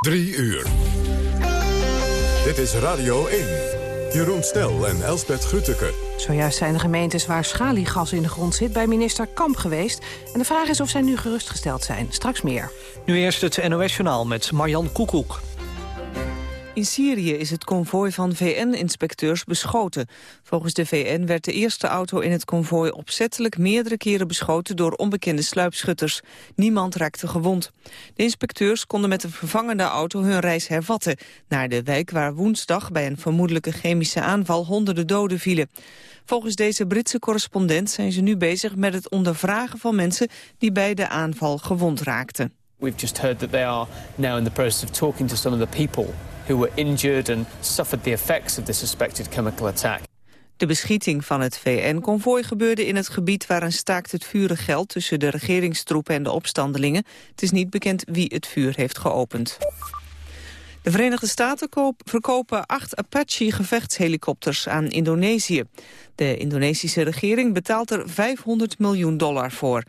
Drie uur. Dit is Radio 1. Jeroen Stel en Elsbeth Grütke. Zojuist zijn de gemeentes waar schaliegas in de grond zit... bij minister Kamp geweest. En de vraag is of zij nu gerustgesteld zijn. Straks meer. Nu eerst het NOS-journaal met Marjan Koekoek. In Syrië is het konvooi van VN-inspecteurs beschoten. Volgens de VN werd de eerste auto in het konvooi opzettelijk meerdere keren beschoten door onbekende sluipschutters. Niemand raakte gewond. De inspecteurs konden met een vervangende auto hun reis hervatten naar de wijk waar woensdag bij een vermoedelijke chemische aanval honderden doden vielen. Volgens deze Britse correspondent zijn ze nu bezig met het ondervragen van mensen die bij de aanval gewond raakten. We've just heard that they are now in the process of talking to some of the people who were injured and suffered the effects of the suspected chemical attack. De beschieting van het VN-konvooi gebeurde in het gebied waar een staakt het vuren geldt tussen de regeringstroepen en de opstandelingen. Het is niet bekend wie het vuur heeft geopend. De Verenigde Staten verkopen acht Apache-gevechtshelikopters aan Indonesië. De Indonesische regering betaalt er 500 miljoen dollar voor.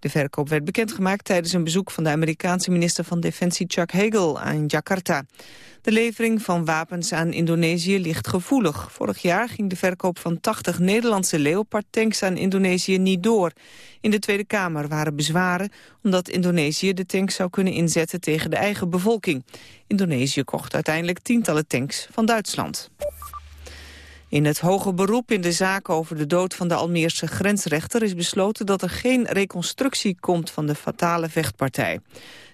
De verkoop werd bekendgemaakt tijdens een bezoek van de Amerikaanse minister van Defensie Chuck Hagel aan Jakarta. De levering van wapens aan Indonesië ligt gevoelig. Vorig jaar ging de verkoop van 80 Nederlandse Leopard-tanks aan Indonesië niet door. In de Tweede Kamer waren bezwaren omdat Indonesië de tanks zou kunnen inzetten tegen de eigen bevolking. Indonesië kocht uiteindelijk tientallen tanks van Duitsland. In het hoge beroep in de zaak over de dood van de Almeerse grensrechter is besloten dat er geen reconstructie komt van de fatale vechtpartij.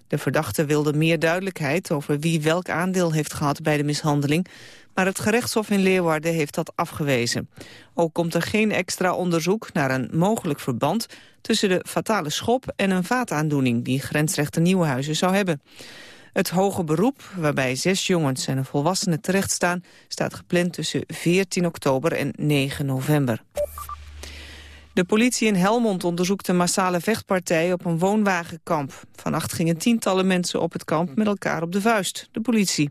De verdachte wilde meer duidelijkheid over wie welk aandeel heeft gehad bij de mishandeling, maar het gerechtshof in Leeuwarden heeft dat afgewezen. Ook komt er geen extra onderzoek naar een mogelijk verband tussen de fatale schop en een vaataandoening die grensrechter Nieuwenhuizen zou hebben. Het hoge beroep, waarbij zes jongens en een volwassene terechtstaan... staat gepland tussen 14 oktober en 9 november. De politie in Helmond onderzoekt een massale vechtpartij op een woonwagenkamp. Vannacht gingen tientallen mensen op het kamp met elkaar op de vuist. De politie.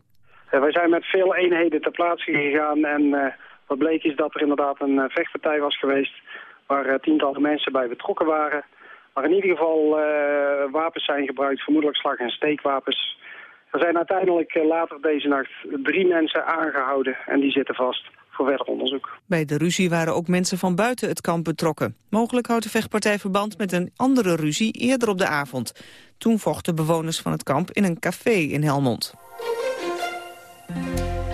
wij zijn met veel eenheden ter plaatse gegaan en uh, wat bleek is dat er inderdaad een uh, vechtpartij was geweest... waar tientallen mensen bij betrokken waren. Maar in ieder geval wapens zijn gebruikt, vermoedelijk slag- en steekwapens. Er zijn uiteindelijk eh, later deze nacht drie mensen aangehouden en die zitten vast voor verder onderzoek. Bij de ruzie waren ook mensen van buiten het kamp betrokken. Mogelijk houdt de vechtpartij verband met een andere ruzie eerder op de avond. Toen vochten bewoners van het kamp in een café in Helmond.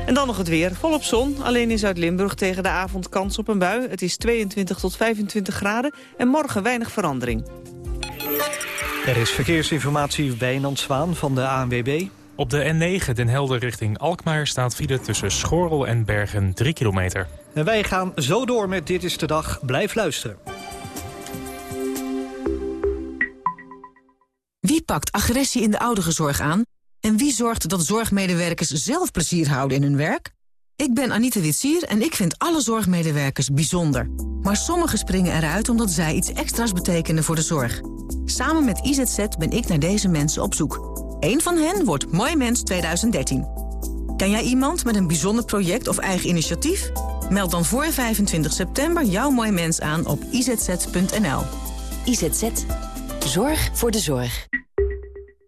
En dan nog het weer. Volop zon. Alleen in Zuid-Limburg tegen de avond kans op een bui. Het is 22 tot 25 graden en morgen weinig verandering. Er is verkeersinformatie Wijnand Zwaan van de ANWB. Op de N9 Den Helder richting Alkmaar staat file tussen Schorrel en Bergen 3 kilometer. En wij gaan zo door met Dit is de Dag. Blijf luisteren. Wie pakt agressie in de ouderenzorg aan? En wie zorgt dat zorgmedewerkers zelf plezier houden in hun werk? Ik ben Anita Witsier en ik vind alle zorgmedewerkers bijzonder. Maar sommigen springen eruit omdat zij iets extra's betekenen voor de zorg. Samen met IZZ ben ik naar deze mensen op zoek. Eén van hen wordt Mooi Mens 2013. Ken jij iemand met een bijzonder project of eigen initiatief? Meld dan voor 25 september jouw Mooi Mens aan op izz.nl. IZZ. Zorg voor de zorg.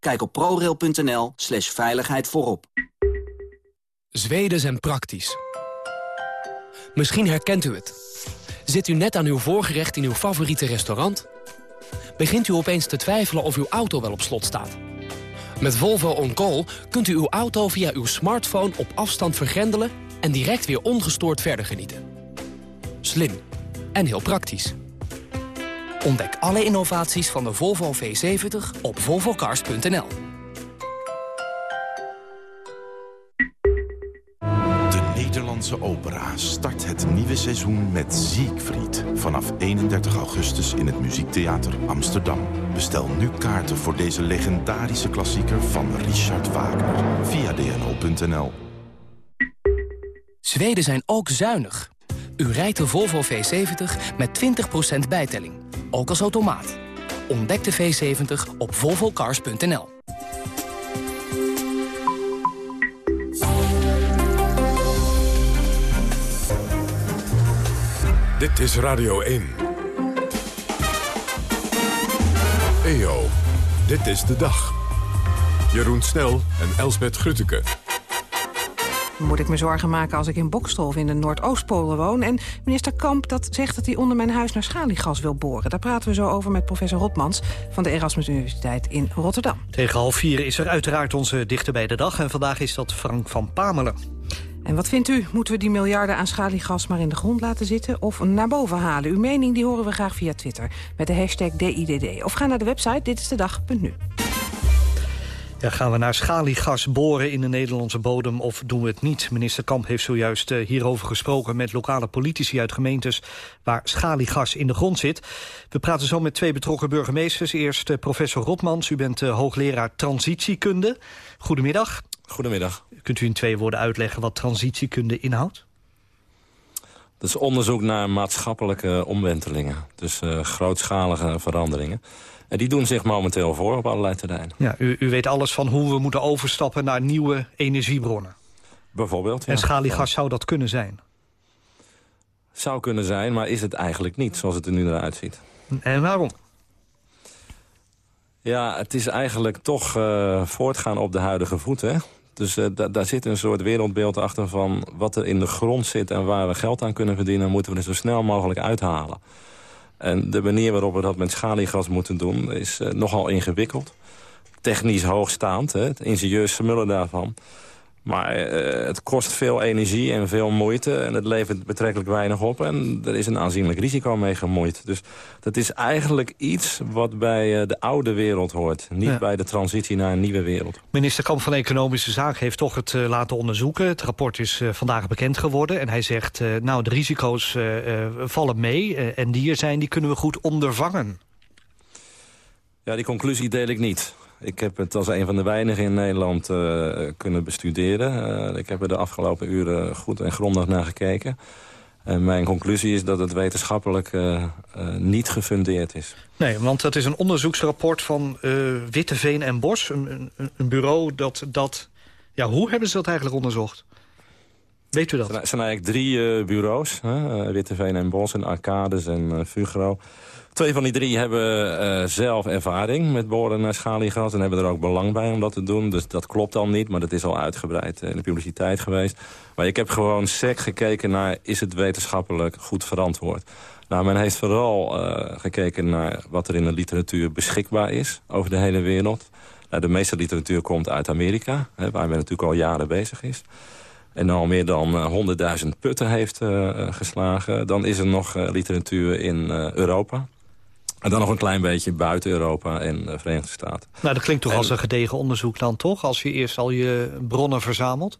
Kijk op prorail.nl slash veiligheid voorop. Zweden zijn praktisch. Misschien herkent u het. Zit u net aan uw voorgerecht in uw favoriete restaurant? Begint u opeens te twijfelen of uw auto wel op slot staat? Met Volvo On Call kunt u uw auto via uw smartphone op afstand vergrendelen... en direct weer ongestoord verder genieten. Slim en heel praktisch. Ontdek alle innovaties van de Volvo V70 op volvocars.nl. De Nederlandse opera start het nieuwe seizoen met Siegfried. Vanaf 31 augustus in het Muziektheater Amsterdam. Bestel nu kaarten voor deze legendarische klassieker van Richard Wagner via dno.nl. Zweden zijn ook zuinig. U rijdt de Volvo V70 met 20% bijtelling. Ook als automaat. Ontdek de V70 op volvocars.nl. Dit is Radio 1. EO, dit is de dag. Jeroen Snel en Elsbet Grutteke. Moet ik me zorgen maken als ik in Bokstol in de Noordoostpolen woon? En minister Kamp dat zegt dat hij onder mijn huis naar schaliegas wil boren. Daar praten we zo over met professor Rotmans van de Erasmus Universiteit in Rotterdam. Tegen half vier is er uiteraard onze dichter bij de dag. En vandaag is dat Frank van Pamelen. En wat vindt u? Moeten we die miljarden aan schaliegas maar in de grond laten zitten... of naar boven halen? Uw mening die horen we graag via Twitter met de hashtag DIDD. Of ga naar de website ditistedag.nu. Ja, gaan we naar schaliegas boren in de Nederlandse bodem of doen we het niet? Minister Kamp heeft zojuist uh, hierover gesproken met lokale politici uit gemeentes waar schaliegas in de grond zit. We praten zo met twee betrokken burgemeesters. Eerst uh, professor Rotmans, u bent uh, hoogleraar transitiekunde. Goedemiddag. Goedemiddag. Kunt u in twee woorden uitleggen wat transitiekunde inhoudt? Dat is onderzoek naar maatschappelijke omwentelingen. Dus grootschalige veranderingen. En die doen zich momenteel voor op allerlei terreinen. Ja, u, u weet alles van hoe we moeten overstappen naar nieuwe energiebronnen. Bijvoorbeeld, ja. En schaliegas zou dat kunnen zijn? Zou kunnen zijn, maar is het eigenlijk niet, zoals het er nu eruit ziet. En waarom? Ja, het is eigenlijk toch uh, voortgaan op de huidige voeten. Dus uh, daar zit een soort wereldbeeld achter van wat er in de grond zit... en waar we geld aan kunnen verdienen, moeten we er zo snel mogelijk uithalen. En de manier waarop we dat met schaliegas moeten doen is uh, nogal ingewikkeld. Technisch hoogstaand, hè, het ingenieurs smullen daarvan. Maar uh, het kost veel energie en veel moeite en het levert betrekkelijk weinig op. En er is een aanzienlijk risico mee gemoeid. Dus dat is eigenlijk iets wat bij uh, de oude wereld hoort. Niet ja. bij de transitie naar een nieuwe wereld. Minister Kamp van Economische Zaken heeft toch het uh, laten onderzoeken. Het rapport is vandaag bekend geworden. En hij zegt, nou de risico's vallen mee. en die er zijn, die kunnen we goed ondervangen. Ja, die conclusie deel ik niet. Ik heb het als een van de weinigen in Nederland uh, kunnen bestuderen. Uh, ik heb er de afgelopen uren goed en grondig naar gekeken. En mijn conclusie is dat het wetenschappelijk uh, niet gefundeerd is. Nee, want dat is een onderzoeksrapport van Witteveen en Bos. Een, een, een, bureau dat... dat ja, hoe hebben ze dat eigenlijk onderzocht? Weet u dat? Er zijn eigenlijk drie bureaus. Witteveen en Bos en Arcades en Fugro. Twee van die drie hebben uh, zelf ervaring met boren naar schaliegas... en hebben er ook belang bij om dat te doen. Dus dat klopt al niet, maar dat is al uitgebreid in de publiciteit geweest. Maar ik heb gewoon sec gekeken naar... is het wetenschappelijk goed verantwoord? Nou, men heeft vooral uh, gekeken naar wat er in de literatuur beschikbaar is... over de hele wereld. Nou, de meeste literatuur komt uit Amerika, hè, waar men natuurlijk al jaren bezig is en al meer dan 100.000 putten heeft geslagen. Dan is er nog literatuur in Europa. En dan nog een klein beetje buiten Europa en de Verenigde Staten. Nou, dat klinkt toch en, als een gedegen onderzoek dan toch? Als je eerst al je bronnen verzamelt?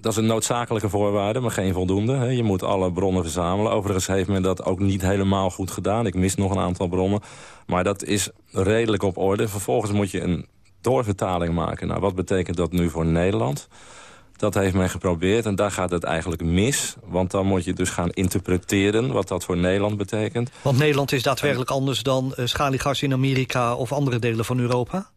Dat is een noodzakelijke voorwaarde, maar geen voldoende. Je moet alle bronnen verzamelen. Overigens heeft men dat ook niet helemaal goed gedaan. Ik mis nog een aantal bronnen. Maar dat is redelijk op orde. Vervolgens moet je een doorvertaling maken. Nou, wat betekent dat nu voor Nederland? Dat heeft men geprobeerd en daar gaat het eigenlijk mis. Want dan moet je dus gaan interpreteren wat dat voor Nederland betekent. Want Nederland is daadwerkelijk anders dan uh, schaliegas in Amerika of andere delen van Europa?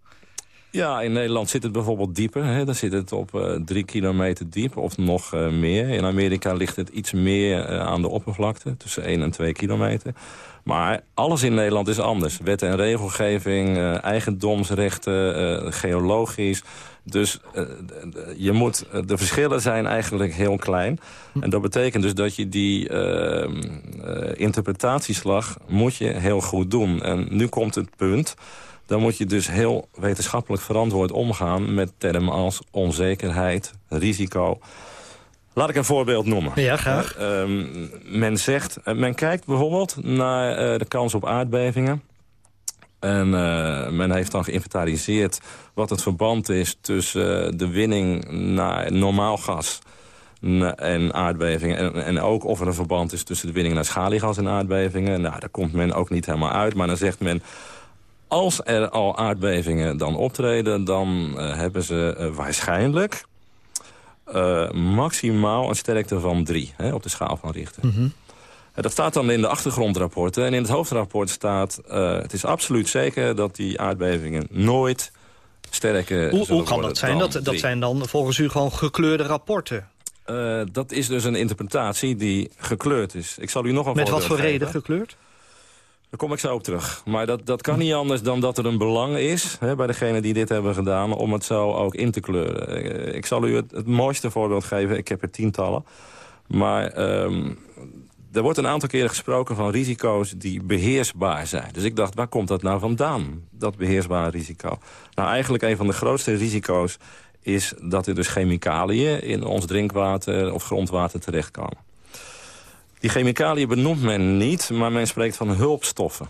Ja, in Nederland zit het bijvoorbeeld dieper. Hè. Dan zit het op uh, drie kilometer diep of nog uh, meer. In Amerika ligt het iets meer uh, aan de oppervlakte, tussen 1 en 2 kilometer. Maar alles in Nederland is anders. Wet en regelgeving, eigendomsrechten, geologisch. Dus je moet, de verschillen zijn eigenlijk heel klein. En dat betekent dus dat je die uh, interpretatieslag moet je heel goed doen. En nu komt het punt dan moet je dus heel wetenschappelijk verantwoord omgaan... met termen als onzekerheid, risico. Laat ik een voorbeeld noemen. Ja, graag. Uh, um, men zegt, uh, men kijkt bijvoorbeeld naar uh, de kans op aardbevingen. En men heeft dan geïnventariseerd wat het verband is tussen de winning naar normaal gas en aardbevingen. En, en ook of er een verband is tussen de winning naar schaliegas en aardbevingen. Nou, daar komt men ook niet helemaal uit. Maar dan zegt men, als er al aardbevingen dan optreden... dan uh, hebben ze uh, waarschijnlijk eh, maximaal een sterkte van 3 hè, op de schaal van Richter. Mhm. Dat staat dan in de achtergrondrapporten. En in het hoofdrapport staat... eh, het is absoluut zeker dat die aardbevingen nooit sterker Hoe, hoe kan dat zijn? Dat, dat drie. zijn dan volgens u gewoon gekleurde rapporten. Eh, dat is dus een interpretatie die gekleurd is. Ik zal u nog een Met wat voor reden gekleurd? Daar kom ik zo op terug. Maar dat, dat kan niet anders dan dat er een belang is... Hè, bij degenen die dit hebben gedaan... om het zo ook in te kleuren. Eh, Ik zal u het, het mooiste voorbeeld geven. Ik heb er tientallen. Maar ehm, er wordt een aantal keren gesproken van risico's die beheersbaar zijn. Dus ik dacht, waar komt dat nou vandaan? Dat beheersbare risico. Nou, eigenlijk een van de grootste risico's is dat er dus chemicaliën in ons drinkwater of grondwater terechtkomen. Die chemicaliën benoemt men niet, maar men spreekt van hulpstoffen.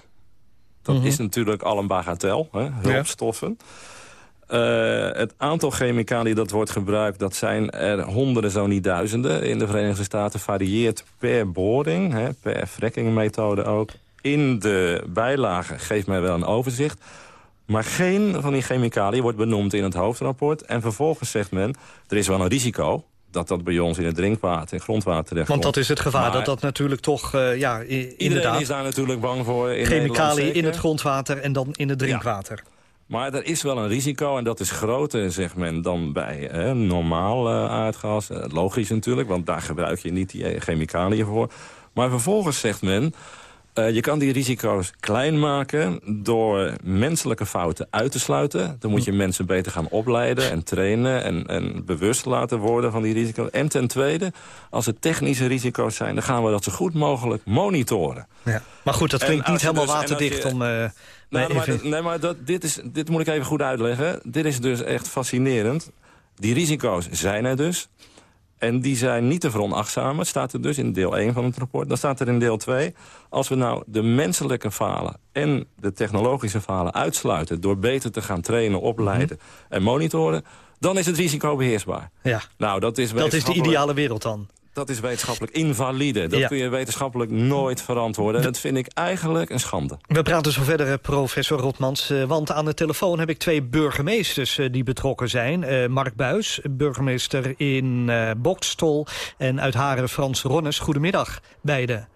Dat Mhm. is natuurlijk al een bagatel, hè? hulpstoffen. Eh, het aantal chemicaliën dat wordt gebruikt, dat zijn er honderden, zo niet duizenden. In de Verenigde Staten varieert per boring, hè, per frackingmethode ook. In de bijlage geeft mij wel een overzicht. Maar geen van die chemicaliën wordt benoemd in het hoofdrapport. En vervolgens zegt men, er is wel een risico dat dat bij ons in het drinkwater en grondwater terechtkomt. Want dat is het gevaar Maar dat dat natuurlijk toch, eh, ja, inderdaad... is daar natuurlijk bang voor. In chemicaliën in het grondwater en dan in het drinkwater. Maar er is wel een risico en dat is groter, zegt men, dan bij hè, normaal eh, aardgas. Eh, logisch natuurlijk, want daar gebruik je niet die chemicaliën voor. Maar vervolgens zegt men, eh, je kan die risico's klein maken door menselijke fouten uit te sluiten. Dan moet je mensen beter gaan opleiden en trainen en, en bewust laten worden van die risico's. En ten tweede, als het technische risico's zijn, dan gaan we dat zo goed mogelijk monitoren. Ja. Maar goed, dat klinkt niet helemaal dus- waterdicht je- om... Nee, mij maar, nee, maar dat, dit, is, dit moet ik even goed uitleggen. Dit is dus echt fascinerend. Die risico's zijn er dus. En die zijn niet te veronachtzamen. Staat er dus in deel 1 van het rapport. Dan staat er in deel 2... als we nou de menselijke falen en de technologische falen uitsluiten... door beter te gaan trainen, opleiden Mhm. en monitoren... dan is het risico beheersbaar. Ja. Nou, dat is Dat is de ideale wereld dan. Dat is wetenschappelijk invalide. Dat Ja. kun je wetenschappelijk nooit verantwoorden. En dat vind ik eigenlijk een schande. We praten zo verder, eh, professor Rotmans. eh, Want aan de telefoon heb ik twee burgemeesters eh, die betrokken zijn. Eh, Mark Buis, burgemeester in eh Bokstol. En uit Haren Frans Ronnes. Goedemiddag, beiden.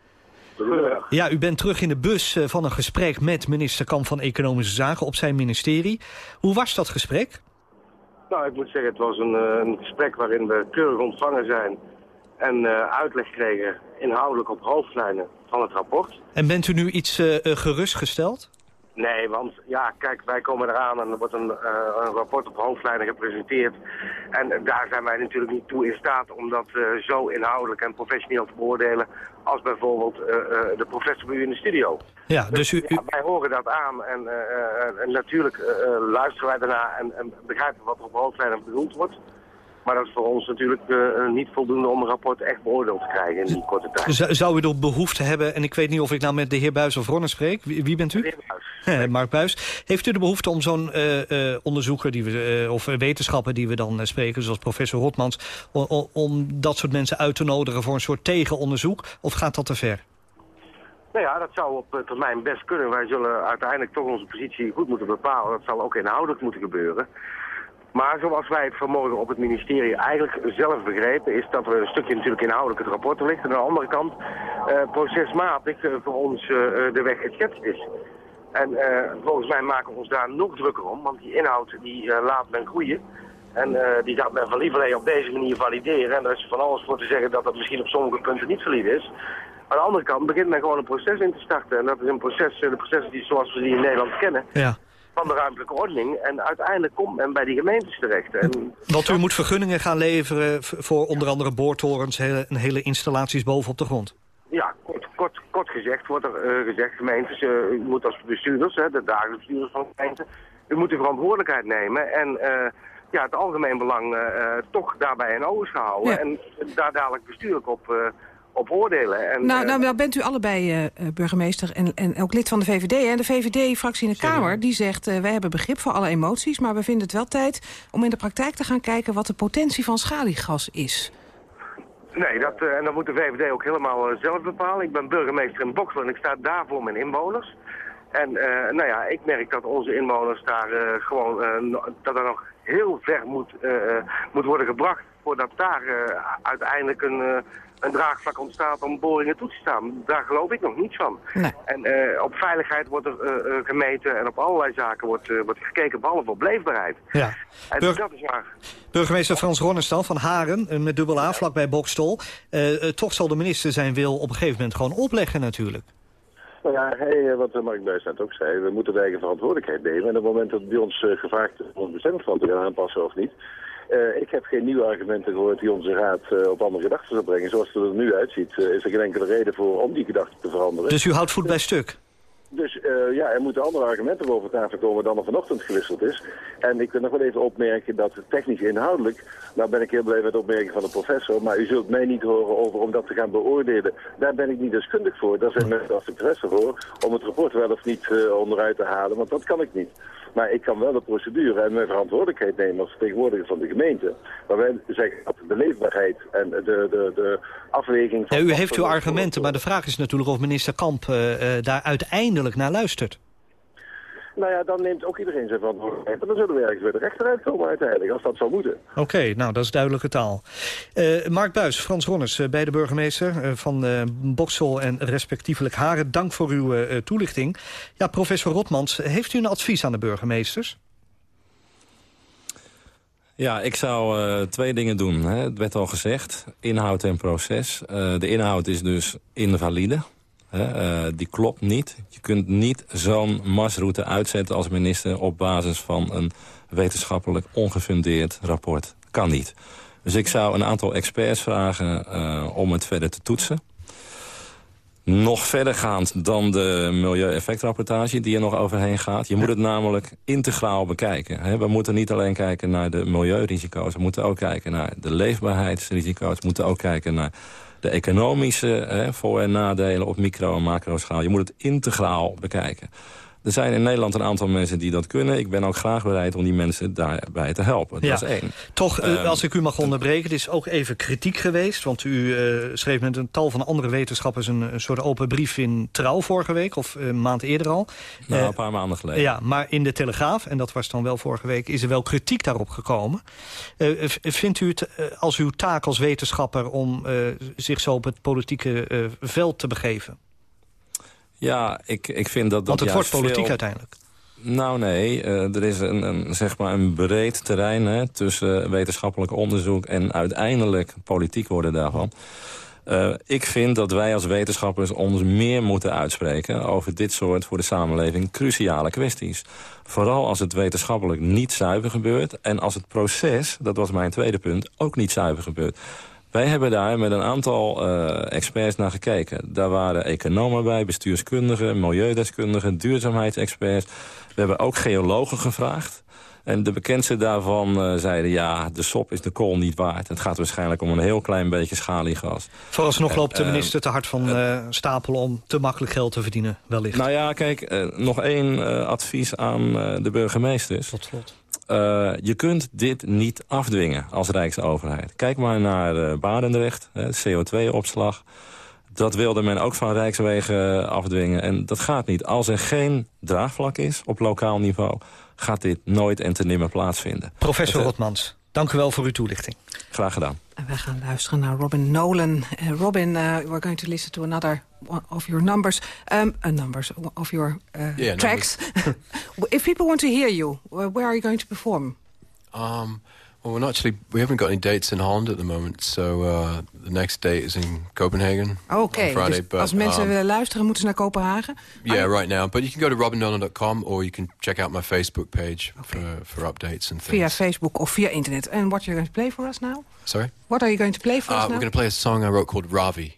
Goedemiddag. Ja, u bent terug in de bus van een gesprek met minister Kamp van Economische Zaken op zijn ministerie. Hoe was dat gesprek? Nou, ik moet zeggen, het was een, eh, een gesprek waarin we keurig ontvangen zijn en eh, uitleg kregen inhoudelijk op hoofdlijnen van het rapport. En bent u nu iets eh, eh, gerustgesteld? Nee, want ja, kijk, wij komen eraan en er wordt een, een rapport op hoofdlijnen gepresenteerd. En daar zijn wij natuurlijk niet toe in staat om dat zo inhoudelijk en professioneel te beoordelen als bijvoorbeeld de professor bij u in de studio. Ja, dus u... Ja, wij horen dat aan en, en natuurlijk luisteren wij daarna en, en begrijpen wat er op hoofdlijnen bedoeld wordt. Maar dat is voor ons natuurlijk eh, niet voldoende om een rapport echt beoordeeld te krijgen in die korte tijd. Z- Zou u er behoefte hebben, en ik weet niet of ik nou met de heer Buis of Ronnes spreek. Wie, wie bent u? Eh, Mark Buis. Heeft u de behoefte om zo'n eh, eh, onderzoeker die we, eh, of eh, wetenschapper die we dan eh, spreken, zoals professor Rotmans, o- o- om dat soort mensen uit te nodigen voor een soort tegenonderzoek? Of gaat dat te ver? Nou ja, dat zou op eh, termijn best kunnen. Wij zullen uiteindelijk toch onze positie goed moeten bepalen. Dat zal ook inhoudelijk moeten gebeuren. Maar zoals wij het vanmorgen op het ministerie eigenlijk zelf begrepen... is dat er een stukje natuurlijk inhoudelijk het rapport ligt... en aan de andere kant eh, procesmatig eh, voor ons eh, de weg geschetst is. En volgens mij maken we ons daar nog drukker om... want die inhoud die laat men groeien... En die gaat men van lieverlee op deze manier valideren. En er is van alles voor te zeggen dat dat misschien op sommige punten niet valide is. Aan de andere kant begint men gewoon een proces in te starten. En dat is een proces, de proces die zoals we die in Nederland kennen, Ja. Van de ruimtelijke ordening. En uiteindelijk komt men bij die gemeentes terecht. En Want u moet vergunningen gaan leveren voor onder andere boortorens, hele, een hele installaties boven op de grond. ja, kort, kort, kort gezegd wordt er eh, gezegd, gemeentes, eh, u moet als bestuurders, hè, de dagelijkse bestuurders van gemeenten, u moet de verantwoordelijkheid nemen en eh, ja, het algemeen belang eh, eh, toch daarbij in ogen houden. Ja. En daar dadelijk bestuurlijk op, eh, op oordelen. En, Nou, eh, nou, nou bent u allebei eh, eh, burgemeester en, en ook lid van de VVD. En de VVD-fractie in de Kamer die zegt... wij hebben begrip voor alle emoties... maar we vinden het wel tijd om in de praktijk te gaan kijken... wat de potentie van schaliegas is. Nee, dat, en dat moet de VVD ook helemaal zelf bepalen. Ik ben burgemeester in Boksel en ik sta daar voor mijn inwoners. En nou ja, ik merk dat onze inwoners daar gewoon, dat er nog heel ver moet, moet worden gebracht voordat daar uiteindelijk een, een draagvlak ontstaat om boringen toe te staan. Daar geloof ik nog niets van. Nee. En op veiligheid wordt er gemeten en op allerlei zaken wordt, wordt gekeken, behalve op leefbaarheid. Ja. En Burg- dat is waar. Burgemeester Frans Ronnestal van Haren, eh, met dubbel A, vlakbij Bokstol. Eh, eh, toch zal de minister zijn wil op een gegeven moment gewoon opleggen natuurlijk. Nou ja, eh, wat Mark Buijs net ook zei, we moeten de eigen verantwoordelijkheid nemen. En op het moment dat bij ons eh, gevraagd is om ons bestemmingsplan te gaan aanpassen of niet... eh, ik heb geen nieuwe argumenten gehoord die onze raad eh, op andere gedachten zal brengen. Zoals het er nu uitziet, eh, is er geen enkele reden voor om die gedachten te veranderen. Dus u houdt voet bij stuk. Dus ja, er moeten andere argumenten boven tafel komen dan er vanochtend gewisseld is. En ik wil nog wel even opmerken dat technisch inhoudelijk, nou ben ik heel blij met de opmerking van de professor, maar u zult mij niet horen over om dat te gaan beoordelen. Daar ben ik niet deskundig voor. Daar zijn mensen als de professor voor om het rapport wel of niet onderuit te halen, want dat kan ik niet. Maar ik kan wel de procedure en mijn verantwoordelijkheid nemen als vertegenwoordiger van de gemeente. Maar wij zeggen dat de leefbaarheid en de, de, de afweging Ja, van... u heeft uw argumenten, maar de vraag is natuurlijk of minister Kamp eh, eh, daar uiteindelijk naar luistert. Nou ja, dan neemt ook iedereen zijn verantwoordelijkheid. En dan zullen we ergens weer de rechter uitkomen uiteindelijk, als dat zou moeten. Oké, nou, dat is duidelijke taal. Eh, Mark Buis, Frans Ronnes, eh, beide burgemeester eh, van eh Boksel en respectievelijk Haren. Dank voor uw eh, toelichting. Ja, professor Rotmans, heeft u een advies aan de burgemeesters? Ja, ik zou eh, twee dingen doen. Hè. Het werd al gezegd, inhoud en proces. Eh, de inhoud is dus invalide. Eh, die klopt niet. Je kunt niet zo'n marsroute uitzetten als minister... op basis van een wetenschappelijk ongefundeerd rapport. Kan niet. Dus ik zou een aantal experts vragen eh, om het verder te toetsen. Nog verdergaand dan de milieueffectrapportage die er nog overheen gaat. Je moet het namelijk integraal bekijken. We moeten niet alleen kijken naar de milieurisico's. We moeten ook kijken naar de leefbaarheidsrisico's. We moeten ook kijken naar de economische voor- en nadelen op micro- en macro-schaal. Je moet het integraal bekijken. Er zijn in Nederland een aantal mensen die dat kunnen. Ik ben ook graag bereid om die mensen daarbij te helpen. Dat Ja. is één. Toch, eh, Ehm, als ik u mag onderbreken, het is ook even kritiek geweest. Want u eh, schreef met een tal van andere wetenschappers... een, een soort open brief in Trouw vorige week, of een maand eerder al. Nou, Eh, een paar maanden geleden. Ja, maar in de Telegraaf, en dat was dan wel vorige week... is er wel kritiek daarop gekomen. Eh, vindt u het eh, als uw taak als wetenschapper... om eh, zich zo op het politieke eh, veld te begeven? Ja, ik, ik vind dat dat Want het wordt politiek veel- uiteindelijk. Nou nee, eh, er is een, een, zeg maar een breed terrein hè, tussen wetenschappelijk onderzoek en uiteindelijk politiek worden daarvan. Eh, ik vind dat wij als wetenschappers ons meer moeten uitspreken over dit soort voor de samenleving cruciale kwesties. Vooral als het wetenschappelijk niet zuiver gebeurt en als het proces, dat was mijn tweede punt, ook niet zuiver gebeurt. Wij hebben daar met een aantal eh, experts naar gekeken. Daar waren economen bij, bestuurskundigen, milieudeskundigen, duurzaamheidsexperts. We hebben ook geologen gevraagd. En de bekendste daarvan eh, zeiden, ja, de sop is de kool niet waard. Het gaat waarschijnlijk om een heel klein beetje schaliegas. Vooralsnog loopt de eh, minister te hard van eh, stapel... om te makkelijk geld te verdienen, wellicht. Nou ja, kijk, nog één advies aan de burgemeesters. Tot slot. Eh, je kunt dit niet afdwingen als Rijksoverheid. Kijk maar naar eh Barendrecht, hè, CO2-opslag. Dat wilde men ook van Rijkswegen afdwingen. En dat gaat niet. Als er geen draagvlak is op lokaal niveau... gaat dit nooit en te nimmer plaatsvinden. Professor Het, eh, Rotmans, dank u wel voor uw toelichting. Graag gedaan. En wij gaan luisteren naar Robin Nolan. Uh, Robin, uh, we're going to listen to another of your numbers. Um, uh, numbers, of your uh, Yeah, tracks. If people want to hear you, where are you going to perform? Um, well, we're not actually we haven't got any dates in Holland at the moment. So uh, the next date is in Copenhagen. Oké, on Friday, dus but, als mensen um, willen luisteren, moeten ze naar Kopenhagen? Yeah, right now. But you can go to robindolan.com or you can check out my Facebook page for, for updates and things. Via Facebook of via internet. And what are you're going to play for us now? Sorry? What are you going to play for Uh, us we're going to play a song I wrote called Ravi.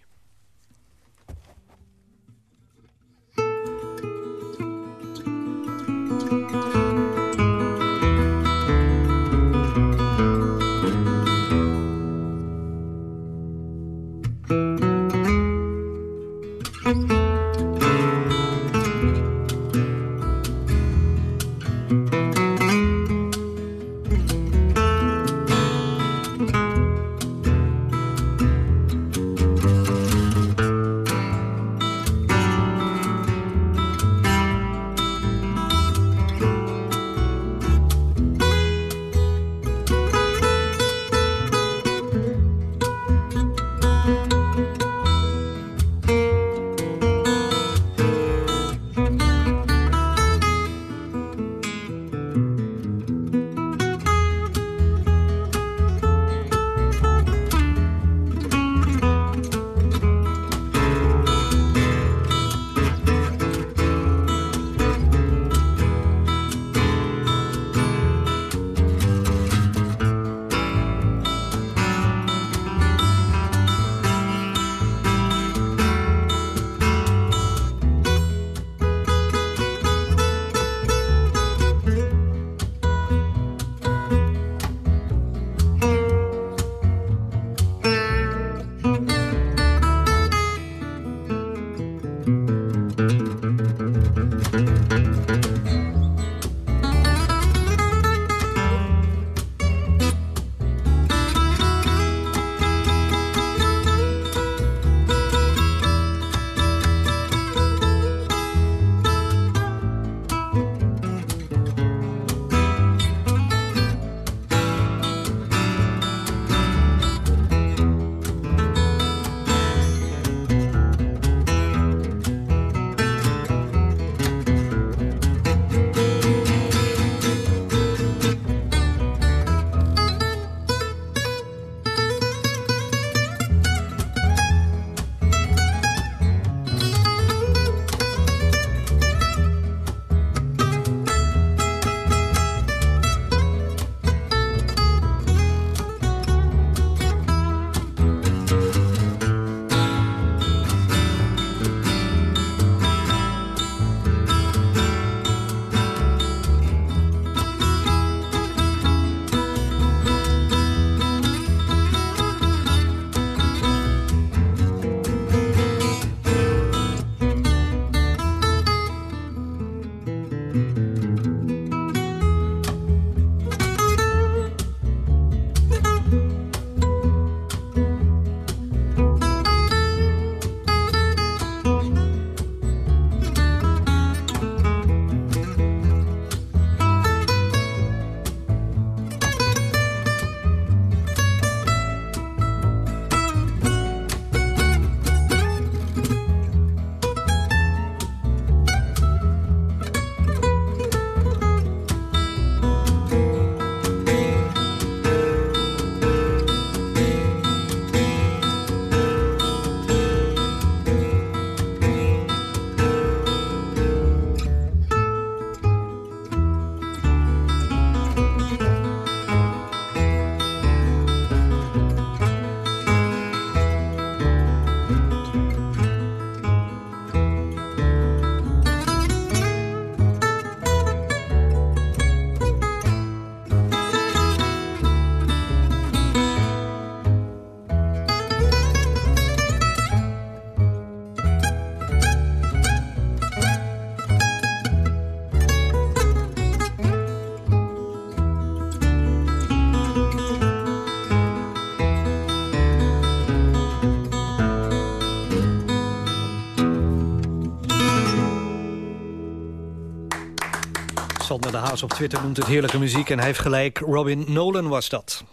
Klaas op Twitter noemt het heerlijke muziek en hij heeft gelijk. Robin Nolan was dat.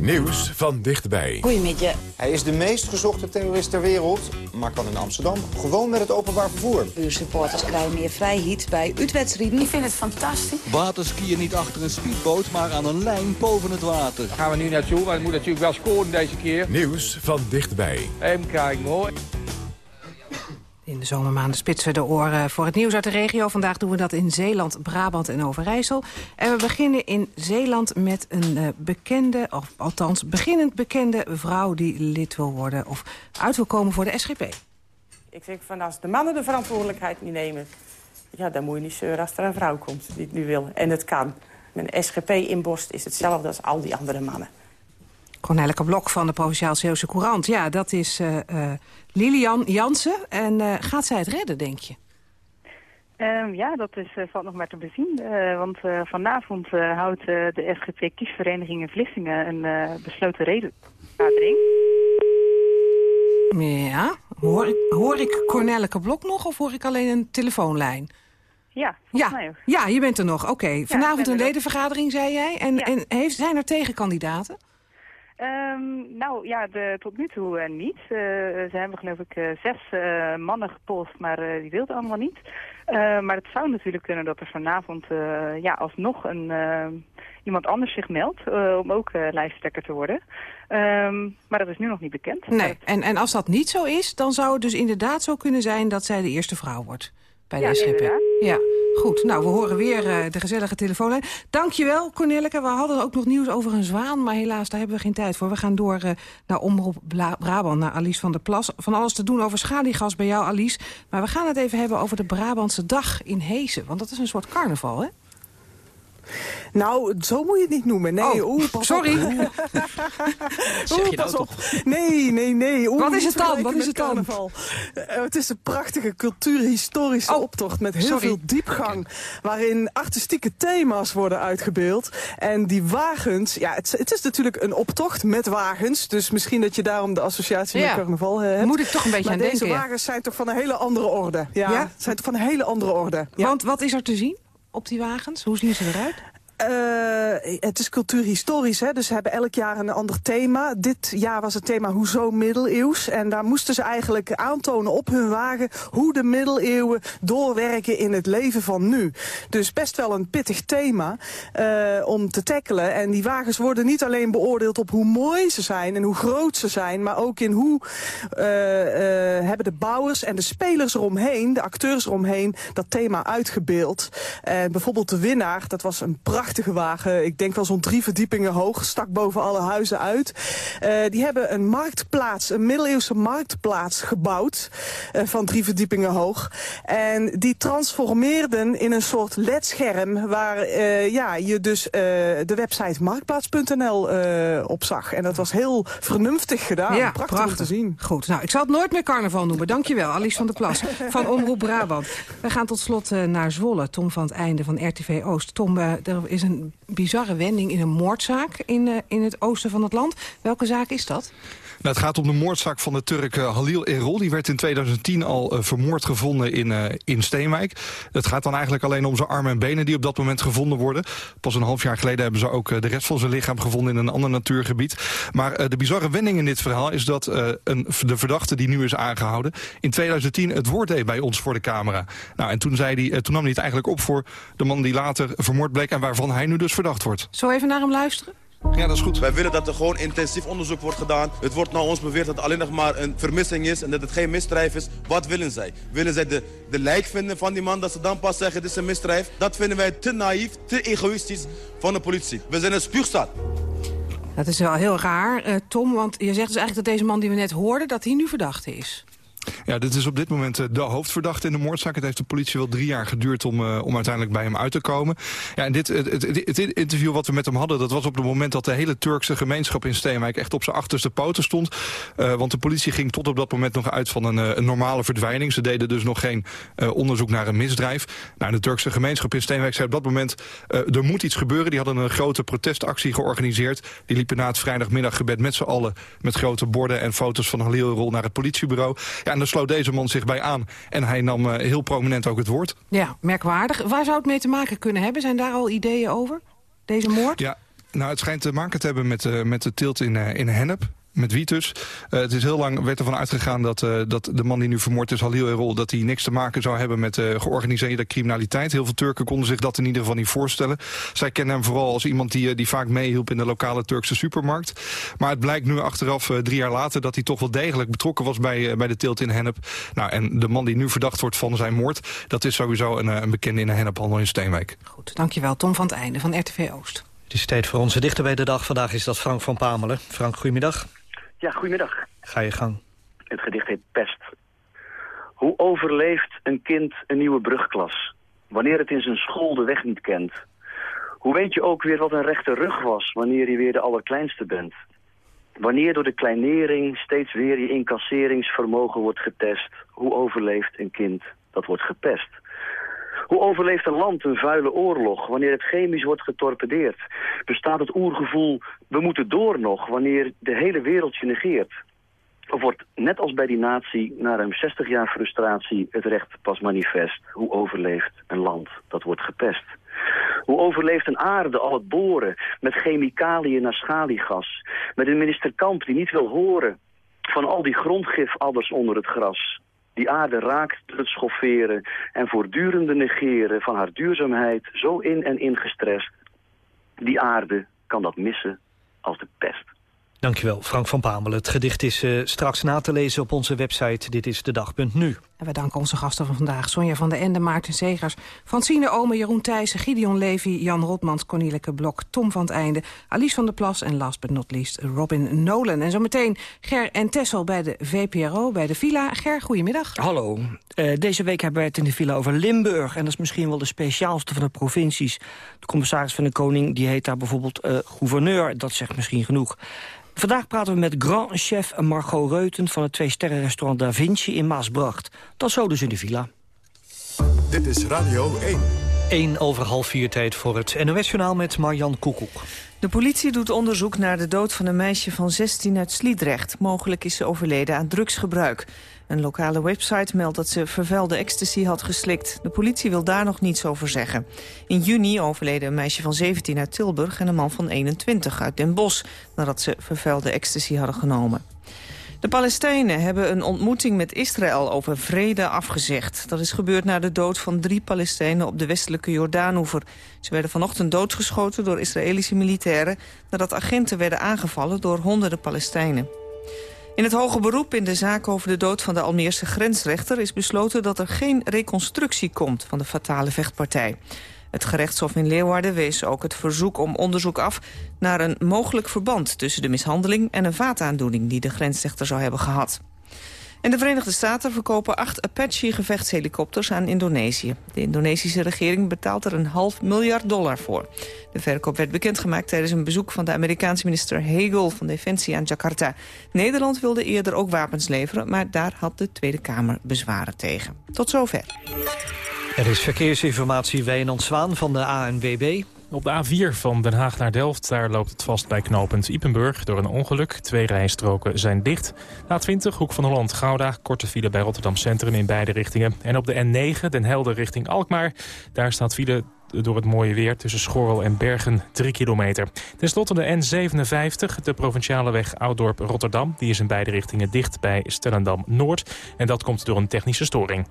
Nieuws van dichtbij. Goedemiddag. Hij is de meest gezochte terrorist ter wereld, maar kan in Amsterdam gewoon met het openbaar vervoer. Uw supporters krijgen meer vrijheid bij uitwedstrijden. Ik vind het fantastisch. Waterskiën niet achter een speedboot, maar aan een lijn boven het water. Daar gaan we nu naartoe, het moet natuurlijk wel scoren deze keer. Nieuws van dichtbij. Even kijken hoor. De zomermaanden spitsen de oren voor het nieuws uit de regio. Vandaag doen we dat in Zeeland, Brabant en Overijssel. En we beginnen in Zeeland met een uh, bekende, of althans beginnend bekende vrouw... die lid wil worden of uit wil komen voor de SGP. Ik zeg van als de mannen de verantwoordelijkheid niet nemen... ja, dan moet je niet zeuren als er een vrouw komt die het nu wil. En het kan. Mijn SGP in Borst is hetzelfde als al die andere mannen. Cornelike Blok van de Provinciaal Zeeuwse Courant. Ja, dat is uh, uh, Lilian Jansen. En uh, gaat zij het redden, denk je? Um, ja, dat is, valt nog maar te bezien. want vanavond houdt de SGP Kiesvereniging in Vlissingen een besloten redenvergadering. Ja, hoor ik, hoor ik Blok nog of hoor ik alleen een telefoonlijn? Ja, ja, mij ook. ja, je bent er nog. Oké, okay. vanavond een ledenvergadering, zei jij. En, ja. en heeft, zijn er tegenkandidaten? Um, nou ja, de, tot nu toe uh, niet. Uh, ze hebben geloof ik uh, zes mannen gepost, maar die wilden allemaal niet. maar het zou natuurlijk kunnen dat er vanavond ja, alsnog een, iemand anders zich meldt om ook lijsttrekker te worden. Um, maar dat is nu nog niet bekend. Nee, en, en als dat niet zo is, dan zou het dus inderdaad zo kunnen zijn dat zij de eerste vrouw wordt bij de ja, SGP. Inderdaad. Ja, goed. Nou, we horen weer uh, de gezellige telefoonlijn. Dankjewel, Cornelike. We hadden ook nog nieuws over een zwaan, maar helaas, daar hebben we geen tijd voor. We gaan door uh, naar Omroep Bla Brabant, naar Alice van der Plas. Van alles te doen over schaliegas bij jou, Alice. Maar we gaan het even hebben over de Brabantse dag in Hezen. Want dat is een soort carnaval, hè? Nou, zo moet je het niet noemen. Nee, oh, oeh, pas sorry. Op. zeg je pas op. Nee, nee, nee. Wat is het dan? Wat is het dan? Uh, het is een prachtige cultuurhistorische oh, optocht met heel sorry. veel diepgang. Waarin artistieke thema's worden uitgebeeld. En die wagens, ja, het, het, is natuurlijk een optocht met wagens. Dus misschien dat je daarom de associatie ja. met carnaval uh, hebt. Moet ik toch een beetje maar aan deze denken. wagens zijn toch van een hele andere orde. Ja, ja? zijn toch van een hele andere orde. Want wat is er te zien op die wagens? Hoe zien ze eruit? Uh, het is cultuurhistorisch, hè, dus ze hebben elk jaar een ander thema. Dit jaar was het thema Hoezo middeleeuws. En daar moesten ze eigenlijk aantonen op hun wagen... hoe de middeleeuwen doorwerken in het leven van nu. Dus best wel een pittig thema uh, om te tackelen. En die wagens worden niet alleen beoordeeld op hoe mooi ze zijn... en hoe groot ze zijn, maar ook in hoe uh, hebben de bouwers en de spelers eromheen... de acteurs eromheen, dat thema uitgebeeld. En bijvoorbeeld de winnaar, dat was een prachtig prachtige wagen. Ik denk wel zo'n drie verdiepingen hoog. Stak boven alle huizen uit. Uh, die hebben een marktplaats, een middeleeuwse marktplaats gebouwd. Uh, van drie verdiepingen hoog. En die transformeerden in een soort ledscherm. Waar uh, ja, je dus de website marktplaats.nl op zag. En dat was heel vernuftig gedaan. Ja, prachtig, prachtig. om te zien. Goed, nou, ik zal het nooit meer carnaval noemen. Dankjewel, Alice van der Plas van Omroep Brabant. We gaan tot slot naar Zwolle. Tom van het einde van RTV Oost. Tom, er is een bizarre wending in een moordzaak in, uh, in het oosten van het land. Welke zaak is dat? Nou, het gaat om de moordzaak van de Turk uh, Halil Erol. Die werd in 2010 al uh, vermoord gevonden in, uh, in Steenwijk. Het gaat dan eigenlijk alleen om zijn armen en benen die op dat moment gevonden worden. Pas een half jaar geleden hebben ze ook de rest van zijn lichaam gevonden in een ander natuurgebied. Maar de bizarre wending in dit verhaal is dat een, de verdachte die nu is aangehouden... in 2010 het woord deed bij ons voor de camera. Nou, en toen, zei hij, toen nam hij het eigenlijk op voor de man die later vermoord bleek... en waarvan hij nu dus verdacht wordt. Zo even naar hem luisteren? Ja, dat is goed. Wij willen dat er gewoon intensief onderzoek wordt gedaan. Het wordt naar ons beweerd dat het alleen nog maar een vermissing is... en dat het geen misdrijf is. Wat willen zij? Willen zij de, de lijk vinden van die man... dat ze dan pas zeggen dit is een misdrijf? Dat vinden wij te naïef, te egoïstisch van de politie. We zijn een spuugstad. Dat is wel heel raar, uh, Tom, want je zegt dus eigenlijk dat deze man die we net hoorden... dat hij nu verdachte is. Ja, dit is op dit moment de hoofdverdachte in de moordzaak. Het heeft de politie wel drie jaar geduurd om, uh, om uiteindelijk bij hem uit te komen. Ja, en dit, het, het, het, interview wat we met hem hadden, dat was op het moment dat de hele Turkse gemeenschap in Steenwijk echt op zijn achterste poten stond. Uh, want de politie ging tot op dat moment nog uit van een, een normale verdwijning. Ze deden dus nog geen onderzoek naar een misdrijf. Nou, de Turkse gemeenschap in Steenwijk zei op dat moment, er moet iets gebeuren. Die hadden een grote protestactie georganiseerd. Die liepen na het vrijdagmiddaggebed met z'n allen met grote borden en foto's van Halil Rol naar het politiebureau. Ja, en daar sloot deze man zich bij aan. En hij nam heel prominent ook het woord. Ja, merkwaardig. Waar zou het mee te maken kunnen hebben? Zijn daar al ideeën over? Deze moord? Ja, nou, het schijnt te maken te hebben met, met de tilt in, in Hennep met wie dus. Uh, het is heel lang werd ervan uitgegaan dat, uh, dat de man die nu vermoord is, Halil Erol... dat hij niks te maken zou hebben met uh, georganiseerde criminaliteit. Heel veel Turken konden zich dat in ieder geval niet voorstellen. Zij kennen hem vooral als iemand die, die vaak meehielp in de lokale Turkse supermarkt. Maar het blijkt nu achteraf, drie jaar later... dat hij toch wel degelijk betrokken was bij, bij de teelt in Hennep. Nou, en de man die nu verdacht wordt van zijn moord... dat is sowieso een, een bekende in de Hennephandel in Steenwijk. Goed, dankjewel. Tom van het Einde van RTV Oost. Het is tijd voor onze dichter bij de dag. Vandaag is dat Frank van Pamelen. Frank, goedemiddag. Ja, goedemiddag. Ga je gang. Het gedicht heet Pest. Hoe overleeft een kind een nieuwe brugklas? Wanneer het in zijn school de weg niet kent. Hoe weet je ook weer wat een rechte rug was wanneer je weer de allerkleinste bent? Wanneer door de kleinering steeds weer je incasseringsvermogen wordt getest. Hoe overleeft een kind dat wordt gepest? Hoe overleeft een land een vuile oorlog wanneer het chemisch wordt getorpedeerd? Bestaat het oergevoel, we moeten door nog, wanneer de hele wereld je negeert? Of wordt, net als bij die natie, na ruim 60 jaar frustratie, het recht pas manifest? Hoe overleeft een land dat wordt gepest? Hoe overleeft een aarde al het boren met chemicaliën naar schaliegas? Met een minister Kamp die niet wil horen van al die grondgifadders onder het gras? Die aarde raakt het schofferen en voortdurende negeren van haar duurzaamheid zo in en in gestrest. Die aarde kan dat missen als de pest. Dankjewel, Frank van Pamelen. Het gedicht is uh, straks na te lezen op onze website Dit is de dag.nu. En we danken onze gasten van vandaag. Sonja van der Ende, Maarten Zegers, Francine Ome, Jeroen Thijssen... Gideon Levy, Jan Rotmans, Cornelike Blok, Tom van het Einde... Alice van der Plas en last but not least Robin Nolan. En zometeen Ger en Tessel bij de VPRO, bij de Villa. Ger, goedemiddag. Hallo. Uh, deze week hebben wij het in de Villa over Limburg. En dat is misschien wel de speciaalste van de provincies. De commissaris van de Koning die heet daar bijvoorbeeld uh, gouverneur. Dat zegt misschien genoeg. Vandaag praten we met grand chef Margot Reuten... van het twee-sterren-restaurant Da Vinci in Maasbracht. Dat zo dus in de villa. Dit is Radio 1. 1 over half vier tijd voor het NOS-journaal met Marjan Koekoek. De politie doet onderzoek naar de dood van een meisje van 16 uit Sliedrecht. Mogelijk is ze overleden aan drugsgebruik. Een lokale website meldt dat ze vervuilde ecstasy had geslikt. De politie wil daar nog niets over zeggen. In juni overleden een meisje van 17 uit Tilburg... en een man van 21 uit Den Bosch... nadat ze vervuilde ecstasy hadden genomen. De Palestijnen hebben een ontmoeting met Israël over vrede afgezegd. Dat is gebeurd na de dood van drie Palestijnen op de westelijke Jordaanoever. Ze werden vanochtend doodgeschoten door Israëlische militairen... nadat agenten werden aangevallen door honderden Palestijnen. In het hoge beroep in de zaak over de dood van de Almeerse grensrechter... is besloten dat er geen reconstructie komt van de fatale vechtpartij. Het gerechtshof in Leeuwarden wees ook het verzoek om onderzoek af... naar een mogelijk verband tussen de mishandeling en een vaataandoening... die de grensrechter zou hebben gehad. En de Verenigde Staten verkopen acht Apache-gevechtshelikopters aan Indonesië. De Indonesische regering betaalt er een half miljard dollar voor. De verkoop werd bekendgemaakt tijdens een bezoek van de Amerikaanse minister Hegel van Defensie aan Jakarta. Nederland wilde eerder ook wapens leveren, maar daar had de Tweede Kamer bezwaren tegen. Tot zover. Er is verkeersinformatie Wijnand Zwaan van de ANWB. Op de A4 van Den Haag naar Delft, daar loopt het vast bij knooppunt Ipenburg door een ongeluk. Twee rijstroken zijn dicht. A20, Hoek van Holland-Gouda, korte file bij Rotterdam Centrum in beide richtingen. En op de N9, Den Helder richting Alkmaar, daar staat file door het mooie weer tussen Schorrel en Bergen 3 kilometer. Ten slotte de N57, de provinciale weg Ouddorp-Rotterdam. Die is in beide richtingen dicht bij Stellendam-Noord. En dat komt door een technische storing.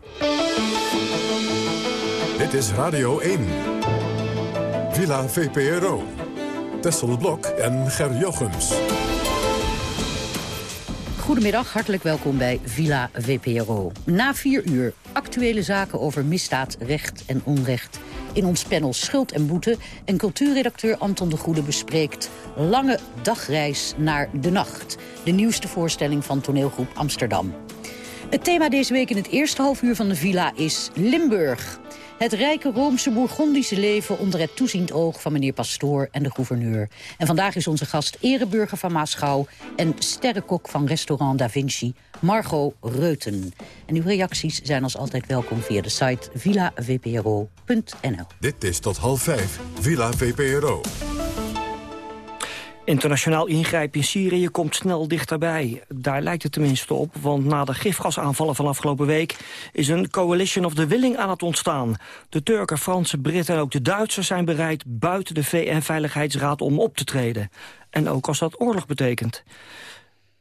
Dit is Radio 1. Villa VPRO. Tessel Blok en Ger Jochems. Goedemiddag, hartelijk welkom bij Villa VPRO. Na vier uur actuele zaken over misdaad, recht en onrecht. In ons panel Schuld en Boete en cultuurredacteur Anton de Goede bespreekt... Lange dagreis naar de nacht. De nieuwste voorstelling van toneelgroep Amsterdam. Het thema deze week in het eerste halfuur van de villa is Limburg. Het rijke Roomse Bourgondische leven onder het toeziend oog van meneer Pastoor en de gouverneur. En vandaag is onze gast ereburger van Maaschouw en sterrenkok van restaurant Da Vinci, Margot Reuten. En uw reacties zijn als altijd welkom via de site villavpro.nl. Dit is tot half vijf, Villa VPRO. Internationaal ingrijpen in Syrië komt snel dichterbij. Daar lijkt het tenminste op, want na de gifgasaanvallen van afgelopen week... is een coalition of the willing aan het ontstaan. De Turken, Fransen, Britten en ook de Duitsers zijn bereid... buiten de VN-veiligheidsraad om op te treden. En ook als dat oorlog betekent.